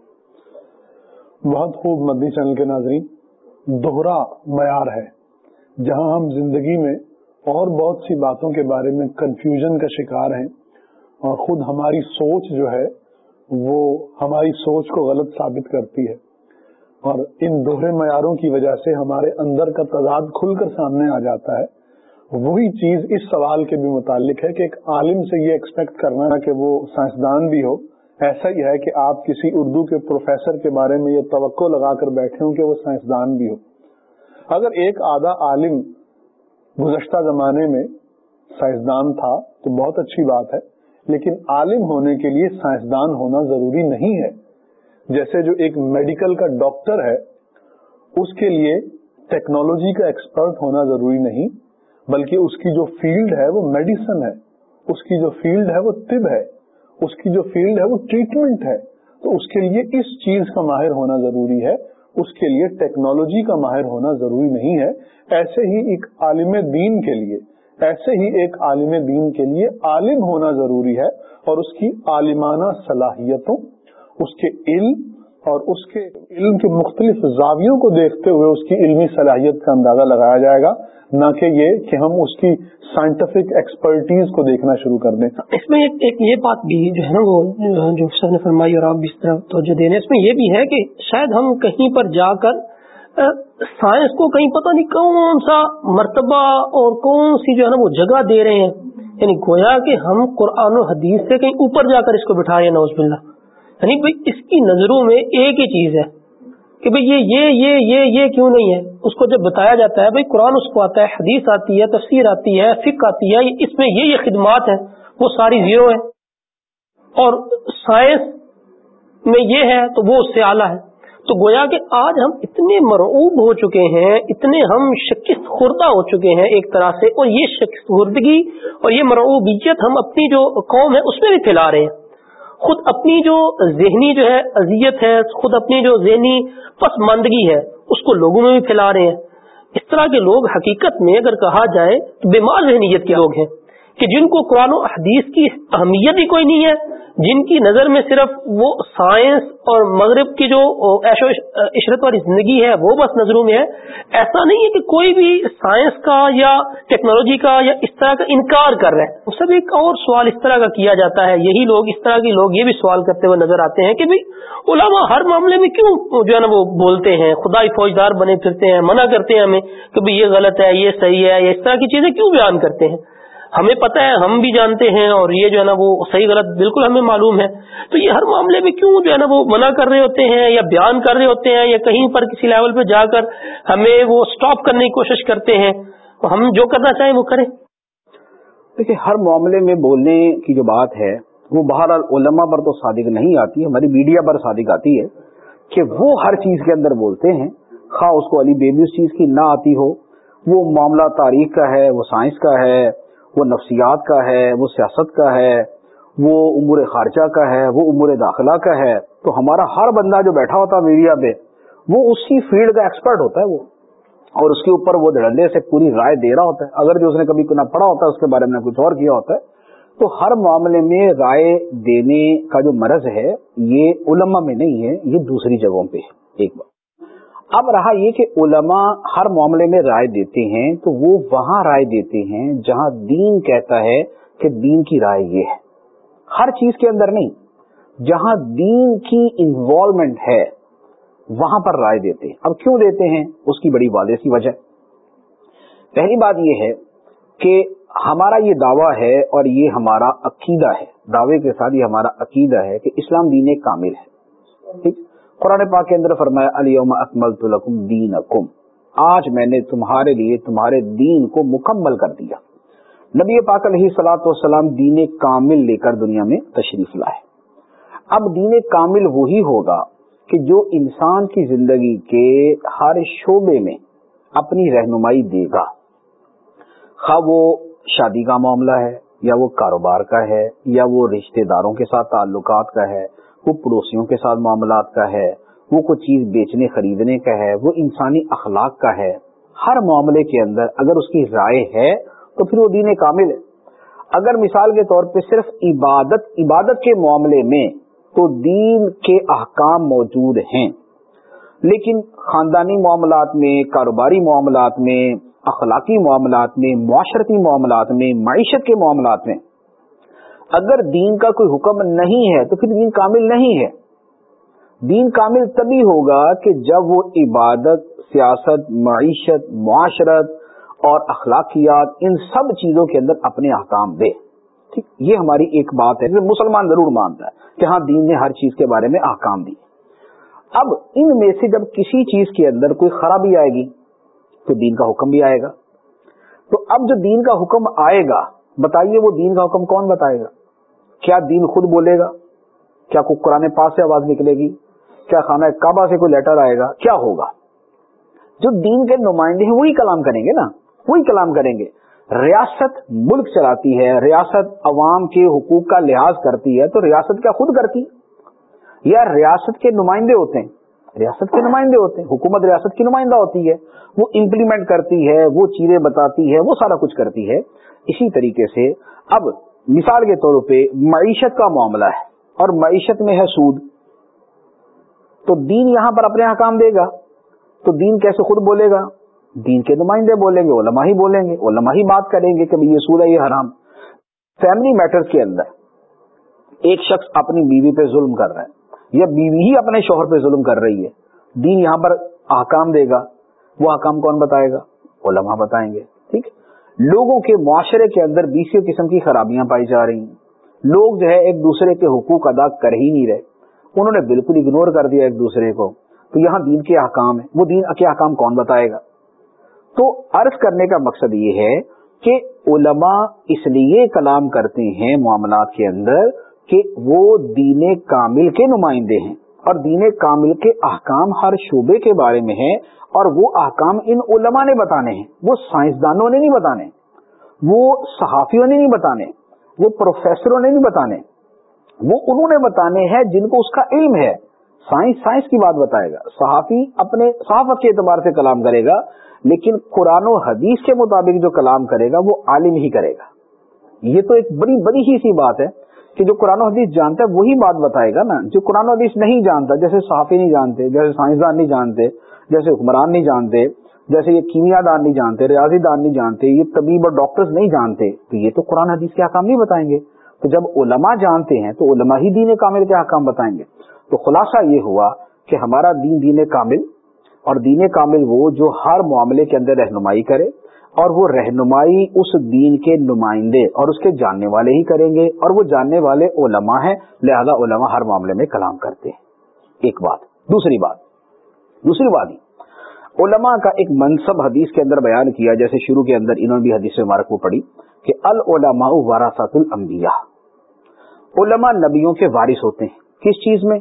[SPEAKER 1] بہت خوب مدنی چینل کے ناظرین، دوہرا معیار ہے، جہاں ہم زندگی میں اور بہت سی باتوں کے بارے میں کنفیوژن کا شکار ہیں۔ اور خود ہماری سوچ جو ہے وہ ہماری سوچ کو غلط ثابت کرتی ہے اور ان دوہرے معیاروں کی وجہ سے ہمارے اندر کا تضاد کھل کر سامنے آ جاتا ہے۔ وہی چیز اس سوال کے بھی متعلق ہے کہ ایک عالم سے یہ ایکسپیکٹ کرنا کہ وہ سائنسدان بھی ہو۔ ایسا ہی ہے کہ آپ کسی اردو کے پروفیسر کے بارے میں یہ توقع لگا کر بیٹھے ہوں کہ وہ سائنسدان بھی ہو۔ اگر ایک آدھا عالم گزشتہ زمانے میں سائنسدان تھا تو بہت اچھی بات ہے۔ لیکن عالم ہونے کے لیے سائنسدان ہونا ضروری نہیں ہے۔ جیسے جو ایک میڈیکل کا ڈاکٹر ہے، اس کے لیے ٹیکنالوجی کا ایکسپرٹ ہونا ضروری نہیں، بلکہ اس کی جو فیلڈ ہے وہ میڈیسن ہے۔ اس کی جو فیلڈ ہے وہ طب ہے۔ اس کی جو فیلڈ ہے وہ ٹریٹمنٹ ہے۔ تو اس کے لیے اس چیز کا ماہر ہونا ضروری ہے۔ اس کے لیے ٹیکنالوجی کا ماہر ہونا ضروری نہیں ہے۔ ایسے ہی ایک عالم دین کے لیے۔ ایسے ہی ایک عالم دین کے لیے عالم ہونا ضروری ہے اور اس کی عالمانہ صلاحیتوں، اس کے علم اور اس کے علم کے مختلف زاویوں کو دیکھتے ہوئے اس کی علمی صلاحیت کا اندازہ لگایا جائے گا، نہ کہ یہ کہ ہم اس کی سائنٹیفک ایکسپرٹیز کو دیکھنا شروع کر دیں۔
[SPEAKER 3] اس میں ایک ایک یہ بات بھی جو ہے نا وہ، جو سر نے فرمائی اور آپ بھی اس طرح توجہ دے رہے ہیں، اس میں یہ بھی ہے کہ شاید ہم کہیں پر جا کر سائنس کو کہیں پتہ نہیں کون سا مرتبہ اور کون سی جو ہے نا وہ جگہ دے رہے ہیں۔ یعنی گویا کہ ہم قرآن و حدیث سے کہیں اوپر جا کر اس کو بٹھائے نوز باللہ۔ یعنی بھائی اس کی نظروں میں ایک ہی چیز ہے کہ بھائی یہ یہ یہ یہ یہ کیوں نہیں ہے؟ اس کو جب بتایا جاتا ہے، بھائی قرآن اس کو آتا ہے، حدیث آتی ہے، تفسیر آتی ہے فک آتی ہے، اس میں یہ یہ خدمات ہیں، وہ ساری زیرو ہے اور سائنس میں یہ ہے تو وہ اس سے اعلیٰ ہے۔ تو گویا کہ آج ہم اتنے مرعوب ہو چکے ہیں، اتنے ہم شکست خوردہ ہو چکے ہیں ایک طرح سے، اور یہ شکست خوردگی اور یہ مرعوبیت ہم اپنی جو قوم ہے اس میں بھی پھیلا رہے ہیں۔ خود اپنی جو ذہنی جو ہے اذیت ہے، خود اپنی جو ذہنی پسماندگی ہے، اس کو لوگوں میں بھی پھیلا رہے ہیں۔ اس طرح کے لوگ حقیقت میں اگر کہا جائے تو بیمار ذہنیت کے لوگ ہیں کہ جن کو قرآن و حدیث کی اہمیت ہی کوئی نہیں ہے۔ جن کی نظر میں صرف وہ سائنس اور مغرب کی جو عیش و عشرت والی زندگی ہے، وہ بس نظروں میں ہے۔ ایسا نہیں ہے کہ کوئی بھی سائنس کا یا ٹیکنالوجی کا یا اس طرح کا انکار کر رہا ہے۔ سب ایک اور سوال اس طرح کا کیا جاتا ہے۔ یہی لوگ، اس طرح کے لوگ یہ بھی سوال کرتے ہوئے نظر آتے ہیں کہ بھائی علماء ہر معاملے میں کیوں جو ہے نا وہ بولتے ہیں، خدائی فوجدار بنے پھرتے ہیں، منع کرتے ہیں ہمیں کہ بھائی یہ غلط ہے، یہ صحیح ہے، یا اس طرح کی چیزیں کیوں بیان کرتے ہیں؟ ہمیں پتہ ہے، ہم بھی جانتے ہیں اور یہ جو ہے نا وہ صحیح غلط بالکل ہمیں معلوم ہے۔ تو یہ ہر معاملے میں کیوں جو ہے نا وہ منع کر رہے ہوتے ہیں یا بیان کر رہے ہوتے ہیں یا کہیں پر کسی لیول پہ جا کر ہمیں وہ سٹاپ کرنے کی کوشش کرتے ہیں۔ ہم جو کرنا چاہیں وہ کریں۔
[SPEAKER 2] دیکھیے ہر معاملے میں بولنے کی جو بات ہے، وہ بہرحال علماء پر تو صادق نہیں آتی ہماری میڈیا پر صادق آتی ہے کہ وہ ہر چیز کے اندر بولتے ہیں۔ خواہ اس کو علی بیبی اس چیز کی نہ آتی ہو، وہ معاملہ تاریخ کا ہے، وہ سائنس کا ہے وہ نفسیات کا ہے، وہ سیاست کا ہے، وہ امور خارجہ کا ہے، وہ امور داخلہ کا ہے، تو ہمارا ہر بندہ جو بیٹھا ہوتا ہے میڈیا پہ، وہ اسی فیلڈ کا ایکسپرٹ ہوتا ہے وہ۔ اور اس کے اوپر وہ دھڑے سے پوری رائے دے رہا ہوتا ہے۔ اگر جو اس نے کبھی نہ پڑھا ہوتا ہے اس کے بارے میں کچھ اور کیا ہوتا ہے، تو ہر معاملے میں رائے دینے کا جو مرض ہے، یہ علماء میں نہیں ہے، یہ دوسری جگہوں پہ ہے۔ ایک بار اب رہا یہ کہ علماء ہر معاملے میں رائے دیتے ہیں تو وہ وہاں رائے دیتے ہیں جہاں دین کہتا ہے کہ دین کی رائے یہ ہے۔ ہر چیز کے اندر نہیں، جہاں دین کی انوالومنٹ ہے، وہاں پر رائے دیتے ہیں۔ اب کیوں دیتے ہیں؟ اس کی بڑی واضح سی وجہ۔ پہلی بات یہ ہے کہ ہمارا یہ دعویٰ ہے اور یہ ہمارا عقیدہ ہے۔ دعوے کے ساتھ یہ ہمارا عقیدہ ہے کہ اسلام دین کامل ہے۔ ٹھیک۔ قرآن پاک کے اندر فرمایا علیہم اکمل تو دین آج میں نے تمہارے لیے تمہارے دین کو مکمل کر دیا۔ نبی پاک علیہ سلاۃ والسلام دین کامل لے کر دنیا میں تشریف لائے۔ اب دین کامل وہی ہوگا کہ جو انسان کی زندگی کے ہر شعبے میں اپنی رہنمائی دے گا۔ خواہ وہ شادی کا معاملہ ہے، یا وہ کاروبار کا ہے، یا وہ رشتہ داروں کے ساتھ تعلقات کا ہے وہ پڑوسیوں کے ساتھ معاملات کا ہے، وہ کوئی چیز بیچنے، خریدنے کا ہے، وہ انسانی اخلاق کا ہے۔ ہر معاملے کے اندر اگر اس کی رائے ہے تو پھر وہ دین کامل ہے۔ اگر مثال کے طور پہ صرف عبادت عبادت کے معاملے میں تو دین کے احکام موجود ہیں۔ لیکن خاندانی معاملات میں، کاروباری معاملات میں، اخلاقی معاملات میں، معاشرتی معاملات میں، معیشت کے معاملات میں اگر دین کا کوئی حکم نہیں ہے تو پھر دین کامل نہیں ہے۔ دین کامل تبھی ہوگا کہ جب وہ عبادت، سیاست، معیشت، معاشرت اور اخلاقیات ان سب چیزوں کے اندر اپنے احکام دے۔ ٹھیک، یہ ہماری ایک بات ہے۔ مسلمان ضرور مانتا ہے کہ ہاں دین نے ہر چیز کے بارے میں احکام دی اب ان میں سے جب کسی چیز کے اندر کوئی خرابی آئے گی تو دین کا حکم بھی آئے گا۔ تو اب جو دین کا حکم آئے گا، بتائیے وہ دین کا حکم کون بتائے گا؟ کیا دین خود بولے گا؟ کیا کوئی قرآن پاس سے آواز نکلے گی؟ کیا خانہ کعبہ سے کوئی لیٹر آئے گا؟ کیا ہوگا؟ جو دین کے نمائندے ہیں وہی کلام کریں گے نا، وہی کلام کریں گے۔ ریاست ملک چلاتی ہے، ریاست عوام کے حقوق کا لحاظ کرتی ہے، تو ریاست کیا خود کرتی؟ یا ریاست کے نمائندے ہوتے ہیں؟ ریاست کے نمائندے ہوتے ہیں، حکومت ریاست کی نمائندہ ہوتی ہے، وہ امپلیمنٹ کرتی ہے، وہ چیزیں بتاتی ہے، وہ سارا کچھ کرتی ہے۔ اسی طریقے سے اب مثال کے طور پہ معیشت کا معاملہ ہے اور معیشت میں ہے سود، تو دین یہاں پر اپنے حکام دے گا۔ تو دین کیسے خود بولے گا؟ دین کے نمائندے بولیں گے، علماء ہی بولیں گے، علماء ہی بات کریں گے کہ یہ سود ہے، یہ حرام۔ فیملی میٹرز کے اندر ایک شخص اپنی بیوی پہ ظلم کر رہا ہے یا بیوی ہی اپنے شوہر پہ ظلم کر رہی ہے، دین یہاں پر احکام دے گا۔ وہ احکام کون بتائے گا؟ علماء بتائیں گے، ٹھیک لوگوں کے معاشرے کے اندر بیسوں قسم کی خرابیاں پائی جا رہی ہیں۔ لوگ جو ہے ایک دوسرے کے حقوق ادا کر ہی نہیں رہے۔ انہوں نے بالکل اگنور کر دیا ایک دوسرے کو۔ تو یہاں دین کے احکام ہے وہ دین کے احکام کون بتائے گا؟ تو عرض کرنے کا مقصد یہ ہے کہ علماء اس لیے کلام کرتے ہیں معاملات کے اندر کہ وہ دین کامل کے نمائندے ہیں۔ اور دین کامل کے احکام ہر شعبے کے بارے میں ہیں اور وہ احکام ان علماء نے بتانے ہیں، وہ سائنسدانوں نے نہیں بتانے، وہ صحافیوں نے نہیں بتانے، وہ پروفیسروں نے نہیں بتانے، وہ انہوں نے بتانے ہیں جن کو اس کا علم ہے۔ سائنس سائنس کی بات بتائے گا۔ صحافی اپنے صحافت کے اعتبار سے کلام کرے گا، لیکن قرآن و حدیث کے مطابق جو کلام کرے گا، وہ عالم ہی کرے گا۔ یہ تو ایک بڑی بڑی ہی سی بات ہے۔ کہ جو قرآن و حدیث جانتا ہے وہی بات بتائے گا نا، جو قرآن و حدیث نہیں جانتا، جیسے صحافی نہیں جانتے، جیسے سائنسدان نہیں جانتے، جیسے حکمران نہیں جانتے، جیسے یہ کیمیا دان نہیں جانتے ریاضی دان نہیں جانتے، یہ طبیب اور ڈاکٹرز نہیں جانتے، تو یہ تو قرآن حدیث کے حکام نہیں بتائیں گے۔ تو جب علماء جانتے ہیں، تو علماء ہی دین کامل کے حکام بتائیں گے۔ تو خلاصہ یہ ہوا کہ ہمارا دین دین کامل، اور دین کامل وہ جو ہر معاملے کے اندر رہنمائی کرے اور وہ رہنمائی اس دین کے نمائندے اور اس کے جاننے والے ہی کریں گے اور وہ جاننے والے علماء ہیں، لہذا علماء ہر معاملے میں کلام کرتے ہیں۔ ایک بات، دوسری بات دوسری بات علماء کا ایک منصب حدیث کے اندر بیان کیا، جیسے شروع کے اندر انہوں نے بھی حدیث مبارک کو پڑھی کہ العلماء وراثت الانبیاء علماء نبیوں کے وارث ہوتے ہیں۔ کس چیز میں؟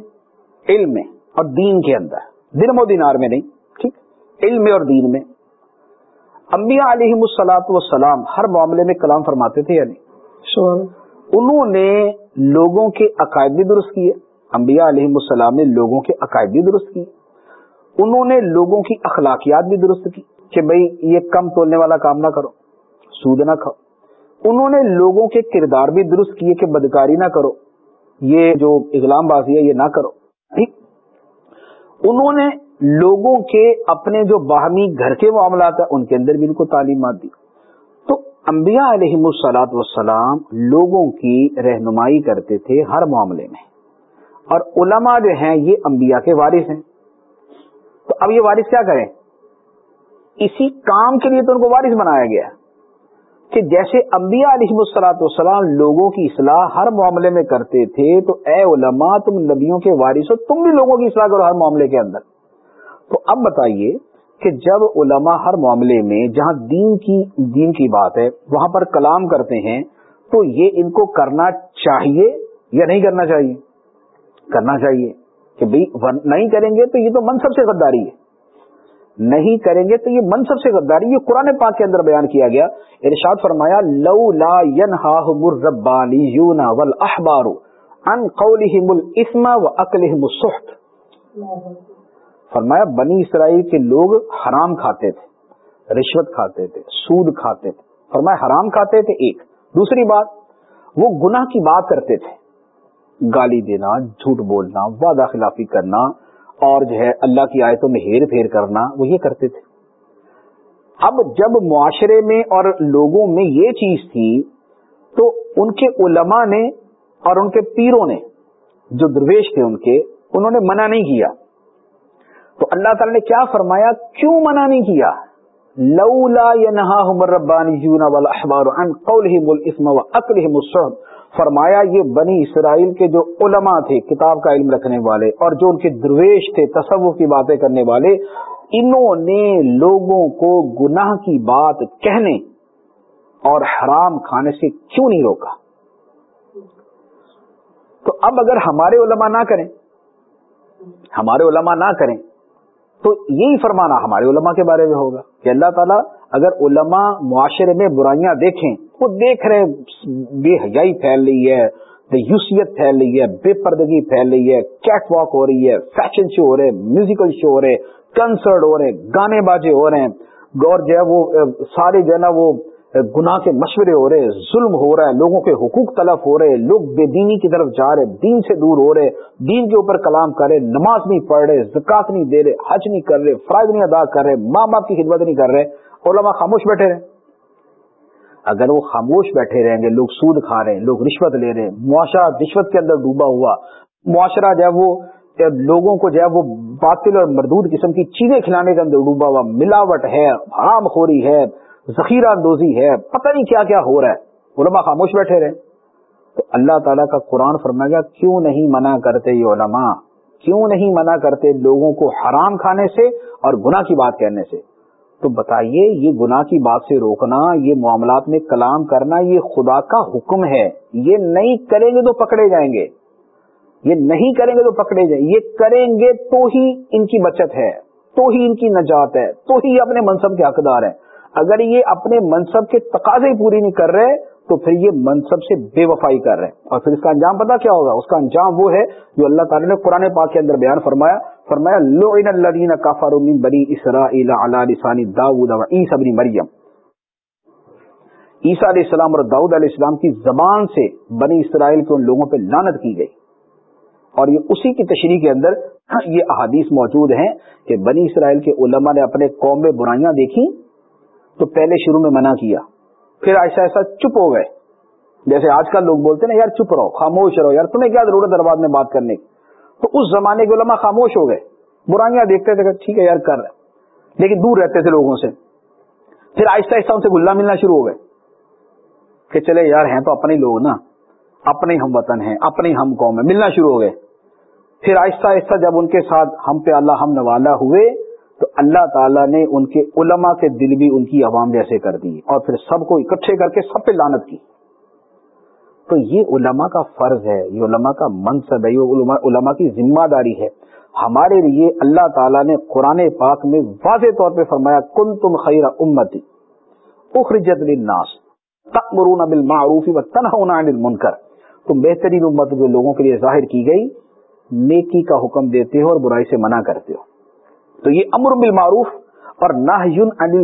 [SPEAKER 2] علم میں اور دین کے اندر۔ دن و دینار میں نہیں، ٹھیک۔ علم اور دین میں۔ انبیاء علیہ السلاط وسلام ہر معاملے میں کلام فرماتے تھے یا نہیں؟ انہوں نے لوگوں کے عقائد بھی درست کیے۔ انبیاء علیہ السلام نے لوگوں کے عقائد بھی درست کیے۔ انہوں نے لوگوں کی اخلاقیات بھی درست کی کہ بھئی یہ کم تولنے والا کام نہ کرو سود نہ کھاؤ۔ انہوں نے لوگوں کے کردار بھی درست کیے کہ بدکاری نہ کرو۔ یہ جو اغلام بازی ہے یہ نہ کرو۔ ٹھیک۔ انہوں نے لوگوں کے اپنے جو باہمی گھر کے معاملات ہیں، ان کے اندر بھی ان کو تعلیمات دی۔ تو انبیاء علیہ السلاط وسلام لوگوں کی رہنمائی کرتے تھے ہر معاملے میں۔ اور علماء جو ہیں، یہ انبیاء کے وارث ہیں۔ تو اب یہ وارث کیا کریں؟ اسی کام کے لیے تو ان کو وارث بنایا گیا۔ کہ جیسے انبیاء علیہ السلاط والسلام لوگوں کی اصلاح ہر معاملے میں کرتے تھے، تو اے علماء، تم نبیوں کے وارث ہو، تم بھی لوگوں کی اصلاح کرو ہر معاملے کے اندر۔ تو اب بتائیے کہ جب علماء ہر معاملے میں جہاں دین کی دین کی بات ہے، وہاں پر کلام کرتے ہیں، تو یہ ان کو کرنا چاہیے یا نہیں کرنا چاہیے؟ کرنا چاہیے کہ بھائی نہیں کریں گے تو یہ تو منصب سے غداری ہے۔ نہیں کریں گے تو یہ منصب سے غداری یہ قرآن پاک کے اندر بیان کیا گیا۔ ارشاد فرمایا، لو لا ينهاهم الربانيون والاحبار عن قولهم الاثم واكلهم السحت۔ فرمایا، بنی اسرائیل کے لوگ حرام کھاتے تھے، رشوت کھاتے تھے، سود کھاتے تھے۔ فرمایا، حرام کھاتے تھے ایک۔ دوسری بات، وہ گناہ کی بات کرتے تھے۔ گالی دینا، جھوٹ بولنا، وعدہ خلافی کرنا، اور جو ہے اللہ کی آیتوں میں ہیر پھیر کرنا، وہ یہ کرتے تھے۔ اب جب معاشرے میں اور لوگوں میں یہ چیز تھی، تو ان کے علماء نے اور ان کے پیروں نے، جو درویش تھے ان کے، انہوں نے منع نہیں کیا۔ تو اللہ تعالی نے کیا فرمایا؟ کیوں منع نہیں کیا؟ لولا ينهاهم الربانيون والاحبار عن قولهم الاثم واكلهم السحت فرمایا یہ بنی اسرائیل کے جو علماء تھے، کتاب کا علم رکھنے والے اور جو ان کے درویش تھے، تصوف کی باتیں کرنے والے، انہوں نے لوگوں کو گناہ کی بات کہنے اور حرام کھانے سے کیوں نہیں روکا؟ تو اب اگر ہمارے علماء نہ کریں، ہمارے علماء نہ کریں تو یہی فرمانا ہمارے علماء کے بارے میں ہوگا کہ اللہ تعالیٰ اگر علماء معاشرے میں برائیاں دیکھیں وہ دیکھ رہے بے حیائی پھیل رہی ہے یوسیت پھیل رہی ہے، بے پردگی پھیل رہی ہے، کیٹ واک ہو رہی ہے، فیشن شو ہو رہے میوزیکل شو ہو رہے کنسرٹ ہو رہے گانے بازے ہو رہے ہیں۔ اور جو ہے وہ، سارے جو ہے نا وہ گناہ کے مشورے ہو رہے ظلم ہو رہا ہے، لوگوں کے حقوق تلف ہو رہے لوگ بے دینی کی طرف جا رہے دین سے دور ہو رہے دین کے اوپر کلام کر رہے نماز نہیں پڑھ رہے، زکات نہیں دے رہے، حج نہیں کر رہے، فرائض نہیں ادا کر رہے، ماں باپ کی خدمت نہیں کر رہے، علماء خاموش بیٹھے رہے۔ اگر وہ خاموش بیٹھے رہیں گے، لوگ سود کھا رہے ہیں، لوگ رشوت لے رہے ہیں، معاشرہ رشوت کے اندر ڈوبا ہوا، معاشرہ جو ہے وہ لوگوں کو جو ہے وہ باطل اور مردود قسم کی چیزیں کھلانے کے اندر ڈوبا ہوا، ملاوٹ ہے، حرام خوری ہے ذخیرہ اندوزی ہے، پتہ نہیں کیا کیا ہو رہا ہے۔ علماء خاموش بیٹھے رہے۔ تو اللہ تعالیٰ کا قرآن فرمائے گا کیوں نہیں منع کرتے یہ علماء؟ کیوں نہیں منع کرتے لوگوں کو حرام کھانے سے اور گناہ کی بات کہنے سے؟ تو بتائیے، یہ گناہ کی بات سے روکنا، یہ معاملات میں کلام کرنا، یہ خدا کا حکم ہے۔ یہ نہیں کریں گے تو پکڑے جائیں گے۔ یہ نہیں کریں گے تو پکڑے جائیں۔ یہ کریں گے تو ہی ان کی بچت ہے، تو ہی ان کی نجات ہے، تو ہی اپنے منصب کے حقدار ہیں۔ اگر یہ اپنے منصب کے تقاضے پوری نہیں کر رہے، تو پھر یہ منصب سے بے وفائی کر رہے ہیں۔ اور پھر اس کا انجام پتا کیا ہوگا؟ اس کا انجام وہ ہے جو اللہ تعالیٰ نے قرآن پاک کے اندر بیان فرمایا۔ فرمایا لو کافر بنی اسرا داود بنی مریم عیسیٰ علیہ السلام اور داؤد علیہ السلام کی زبان سے بنی اسرائیل کے ان لوگوں پہ لانت کی گئی۔ اور یہ اسی کی تشریح کے اندر یہ احادیث موجود ہیں کہ بنی اسرائیل کے علماء نے اپنے قوم میں برائیاں دیکھی تو پہلے شروع میں منع کیا۔ پھر ایسا ایسا چپ ہو گئے۔ جیسے آج کل لوگ بولتے نا، یار چپ رہو، خاموش رہو۔ یار تمہیں کیا ضرورت درباد میں بات کرنے کی؟ تو اس زمانے کے علماء خاموش ہو گئے۔ برائیاں دیکھتے تھے ٹھیک ہے یار، کر رہے۔ لیکن دور رہتے تھے لوگوں سے۔ پھر آہستہ آہستہ ان سے گلا ملنا شروع ہو گئے کہ چلے یار، ہیں تو اپنے لوگ نا۔ اپنے ہم وطن ہیں، اپنے ہم قوم ہے ملنا شروع ہو گئے۔ پھر آہستہ آہستہ جب ان کے ساتھ ہم پہ اللہ ہم نوالا ہوئے تو اللہ تعالیٰ نے ان کے علماء کے دل بھی ان کی عوام جیسے کر دی اور پھر سب کو اکٹھے کر کے سب پہ لانت کی۔ تو یہ علماء کا فرض ہے، یہ علماء کا منصب ہے، یہ علماء کی ذمہ داری ہے۔ ہمارے لیے اللہ تعالیٰ نے قرآن پاک میں واضح طور پہ فرمایا کن تم خیر امتی اخرجت للناس تأمرون بالمعروف و تنہون عن المنکر تم بہترین امت جو لوگوں کے لیے ظاہر کی گئی، نیکی کا حکم دیتے ہو اور برائی سے منع کرتے ہو۔ تو یہ امر بالمعروف اور نہ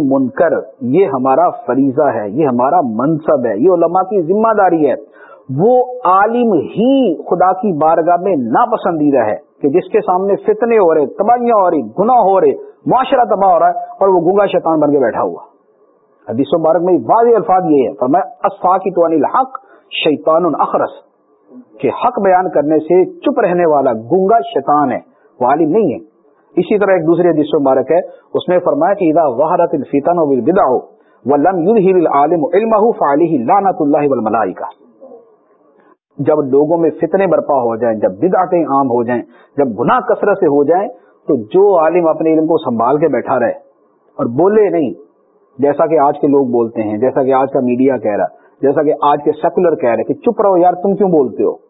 [SPEAKER 2] منکر یہ ہمارا فریضہ ہے، یہ ہمارا منصب ہے، یہ علماء کی ذمہ داری ہے۔ وہ عالم ہی خدا کی بارگاہ میں ناپسندیدہ ہے کہ جس کے سامنے فتنے ہو رہے، تباہیاں ہو رہی، گناہ ہو رہے، معاشرہ تباہ ہو رہا ہے اور وہ گنگا شیطان بن کے بیٹھا ہوا۔ حدیث مبارک میں واضح الفاظ یہ ہے تو میں کی تو حق شیطان اخرس، کہ حق بیان کرنے سے چپ رہنے والا گنگا شیطان ہے، وہ عالم نہیں ہے۔ اسی طرح ایک دوسری حدیث مبارک ہے، اس میں فرمایا کہ اذا وحرت الفتن والبدع ولم يظهر العالم علمه فعليه لعنت الله والملائکہ۔ جب لوگوں میں فتنے برپا ہو جائیں، جب بدعتیں عام ہو جائیں، جب گناہ کثرت سے ہو جائیں، تو جو عالم اپنے علم کو سنبھال کے بیٹھا رہے اور بولے نہیں، جیسا کہ آج کے لوگ بولتے ہیں، جیسا کہ آج کا میڈیا کہہ رہا، جیسا کہ آج کے سیکولر کہہ رہے کہ چپ رہو یار، تم کیوں بولتے ہو؟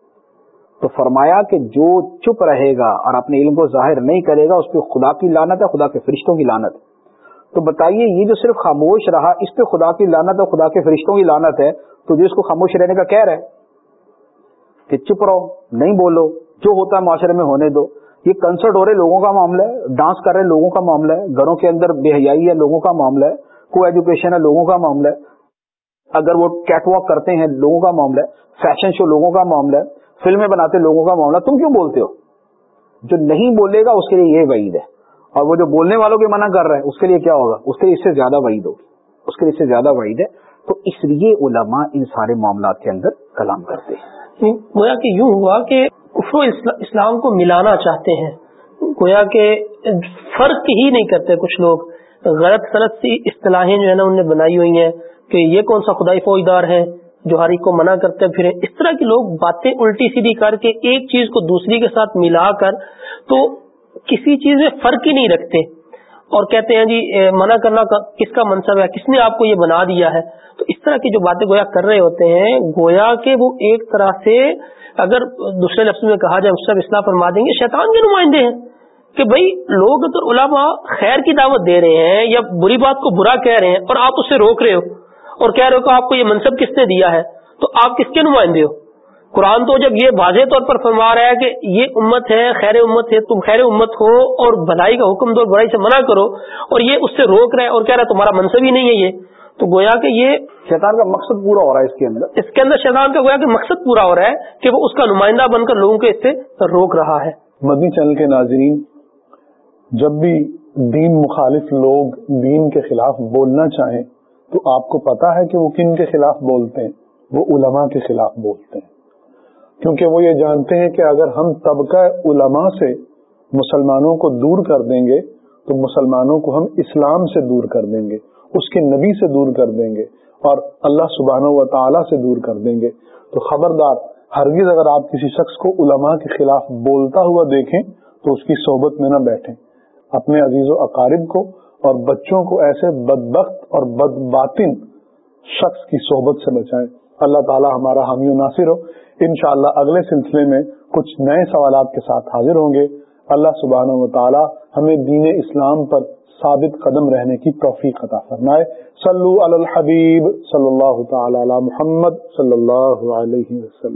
[SPEAKER 2] تو فرمایا کہ جو چپ رہے گا اور اپنے علم کو ظاہر نہیں کرے گا، اس پہ خدا کی لانت ہے، خدا کے فرشتوں کی لانت ہے۔ تو بتائیے، یہ جو صرف خاموش رہا، اس پہ خدا کی لانت اور خدا کے فرشتوں کی لانت ہے، تو جو اس کو خاموش رہنے کا کہہ رہا ہے کہ چپ رہو، نہیں بولو، جو ہوتا ہے معاشرے میں ہونے دو۔ یہ کنسرٹ ہو رہے لوگوں کا معاملہ ہے، ڈانس کر رہے لوگوں کا معاملہ ہے، گھروں کے اندر بے حیائی ہے لوگوں کا معاملہ ہے، کو ایجوکیشن ہے لوگوں کا معاملہ ہے۔ اگر وہ کیٹ واک کرتے ہیں لوگوں کا معاملہ ہے فیشن شو لوگوں کا معاملہ ہے فلمیں بناتے لوگوں کا معاملہ، تم کیوں بولتے ہو؟ جو نہیں بولے گا، اس کے لیے یہ وعید ہے۔ اور وہ جو بولنے والوں کے منع کر رہے ہیں، اس کے لیے کیا ہوگا؟ اس کے لیے اس سے زیادہ وعید ہوگی۔ اس کے لیے اس سے زیادہ وعید ہے۔ تو اس لیے علماء ان سارے معاملات کے اندر کلام کرتے ہیں۔
[SPEAKER 3] جی، گویا کہ یوں ہوا کہ کفر اسلام کو ملانا چاہتے ہیں۔ گویا کہ فرق ہی نہیں کرتے کچھ لوگ۔ غلط سلط سی اصطلاحیں جو ہے نا، انہوں نے بنائی ہوئی ہیں کہ یہ کون سا خدائی فوجدار ہے جو ہری کو منع کرتے پھرے اس طرح کے لوگ باتیں الٹی سیدھی کر کے ایک چیز کو دوسری کے ساتھ ملا کر تو کسی چیز میں فرق ہی نہیں رکھتے اور کہتے ہیں جی منع کرنا کس کا منصب ہے؟ کس نے آپ کو یہ بنا دیا ہے؟ تو اس طرح کی جو باتیں گویا کر رہے ہوتے ہیں، گویا کہ وہ ایک طرح سے اگر دوسرے لفظ میں کہا جائے، اس سے اصلاح فرما دیں گے، شیطان کے نمائندے ہیں کہ بھائی لوگ تو علماء خیر کی دعوت دے رہے ہیں یا بری بات کو برا کہہ رہے ہیں اور آپ اسے روک رہے ہو۔ اور کہہ رہے ہو کہ آپ کو یہ منصب کس نے دیا ہے؟ تو آپ کس کے نمائندے ہو؟ قرآن تو جب یہ واضح طور پر فرما رہا ہے کہ یہ امت ہے خیر امت ہے تم خیر امت ہو اور بھلائی کا حکم دو برائی سے منع کرو اور یہ اس سے روک رہا ہے اور کہہ رہا ہے تمہارا منصب ہی نہیں ہے یہ۔ تو گویا کہ یہ
[SPEAKER 1] شیطان کا مقصد پورا ہو رہا ہے اس کے اندر۔
[SPEAKER 3] اس کے اندر شیطان کا گویا کہ مقصد پورا ہو رہا ہے کہ وہ اس کا نمائندہ بن کر لوگوں کے اس سے روک رہا ہے۔
[SPEAKER 1] مدنی چینل کے ناظرین جب بھی دین مخالف لوگ دین کے خلاف بولنا چاہیں تو آپ کو پتا ہے کہ وہ کن کے خلاف بولتے ہیں؟ وہ علماء کے خلاف بولتے ہیں۔ کیونکہ وہ یہ جانتے ہیں کہ اگر ہم طبقہ علماء سے مسلمانوں کو دور کر دیں گے، تو مسلمانوں کو ہم اسلام سے دور کر دیں گے، اس کے نبی سے دور کر دیں گے اور اللہ سبحانہ و تعالیٰ سے دور کر دیں گے۔ تو خبردار، ہرگز اگر آپ کسی شخص کو علماء کے خلاف بولتا ہوا دیکھیں، تو اس کی صحبت میں نہ بیٹھیں۔ اپنے عزیز و اقارب کو اور بچوں کو ایسے بدبخت اور بد باطن شخص کی صحبت سے بچائیں۔ اللہ تعالی ہمارا حامی و ناصر ہو۔ انشاءاللہ اگلے سلسلے میں کچھ نئے سوالات کے ساتھ حاضر ہوں گے۔ اللہ سبحانہ و تعالی ہمیں دین اسلام پر ثابت قدم رہنے کی توفیق عطا فرمائے۔ صلو علی الحبیب صلی اللہ تعالی علی محمد صلی اللہ علیہ وسلم۔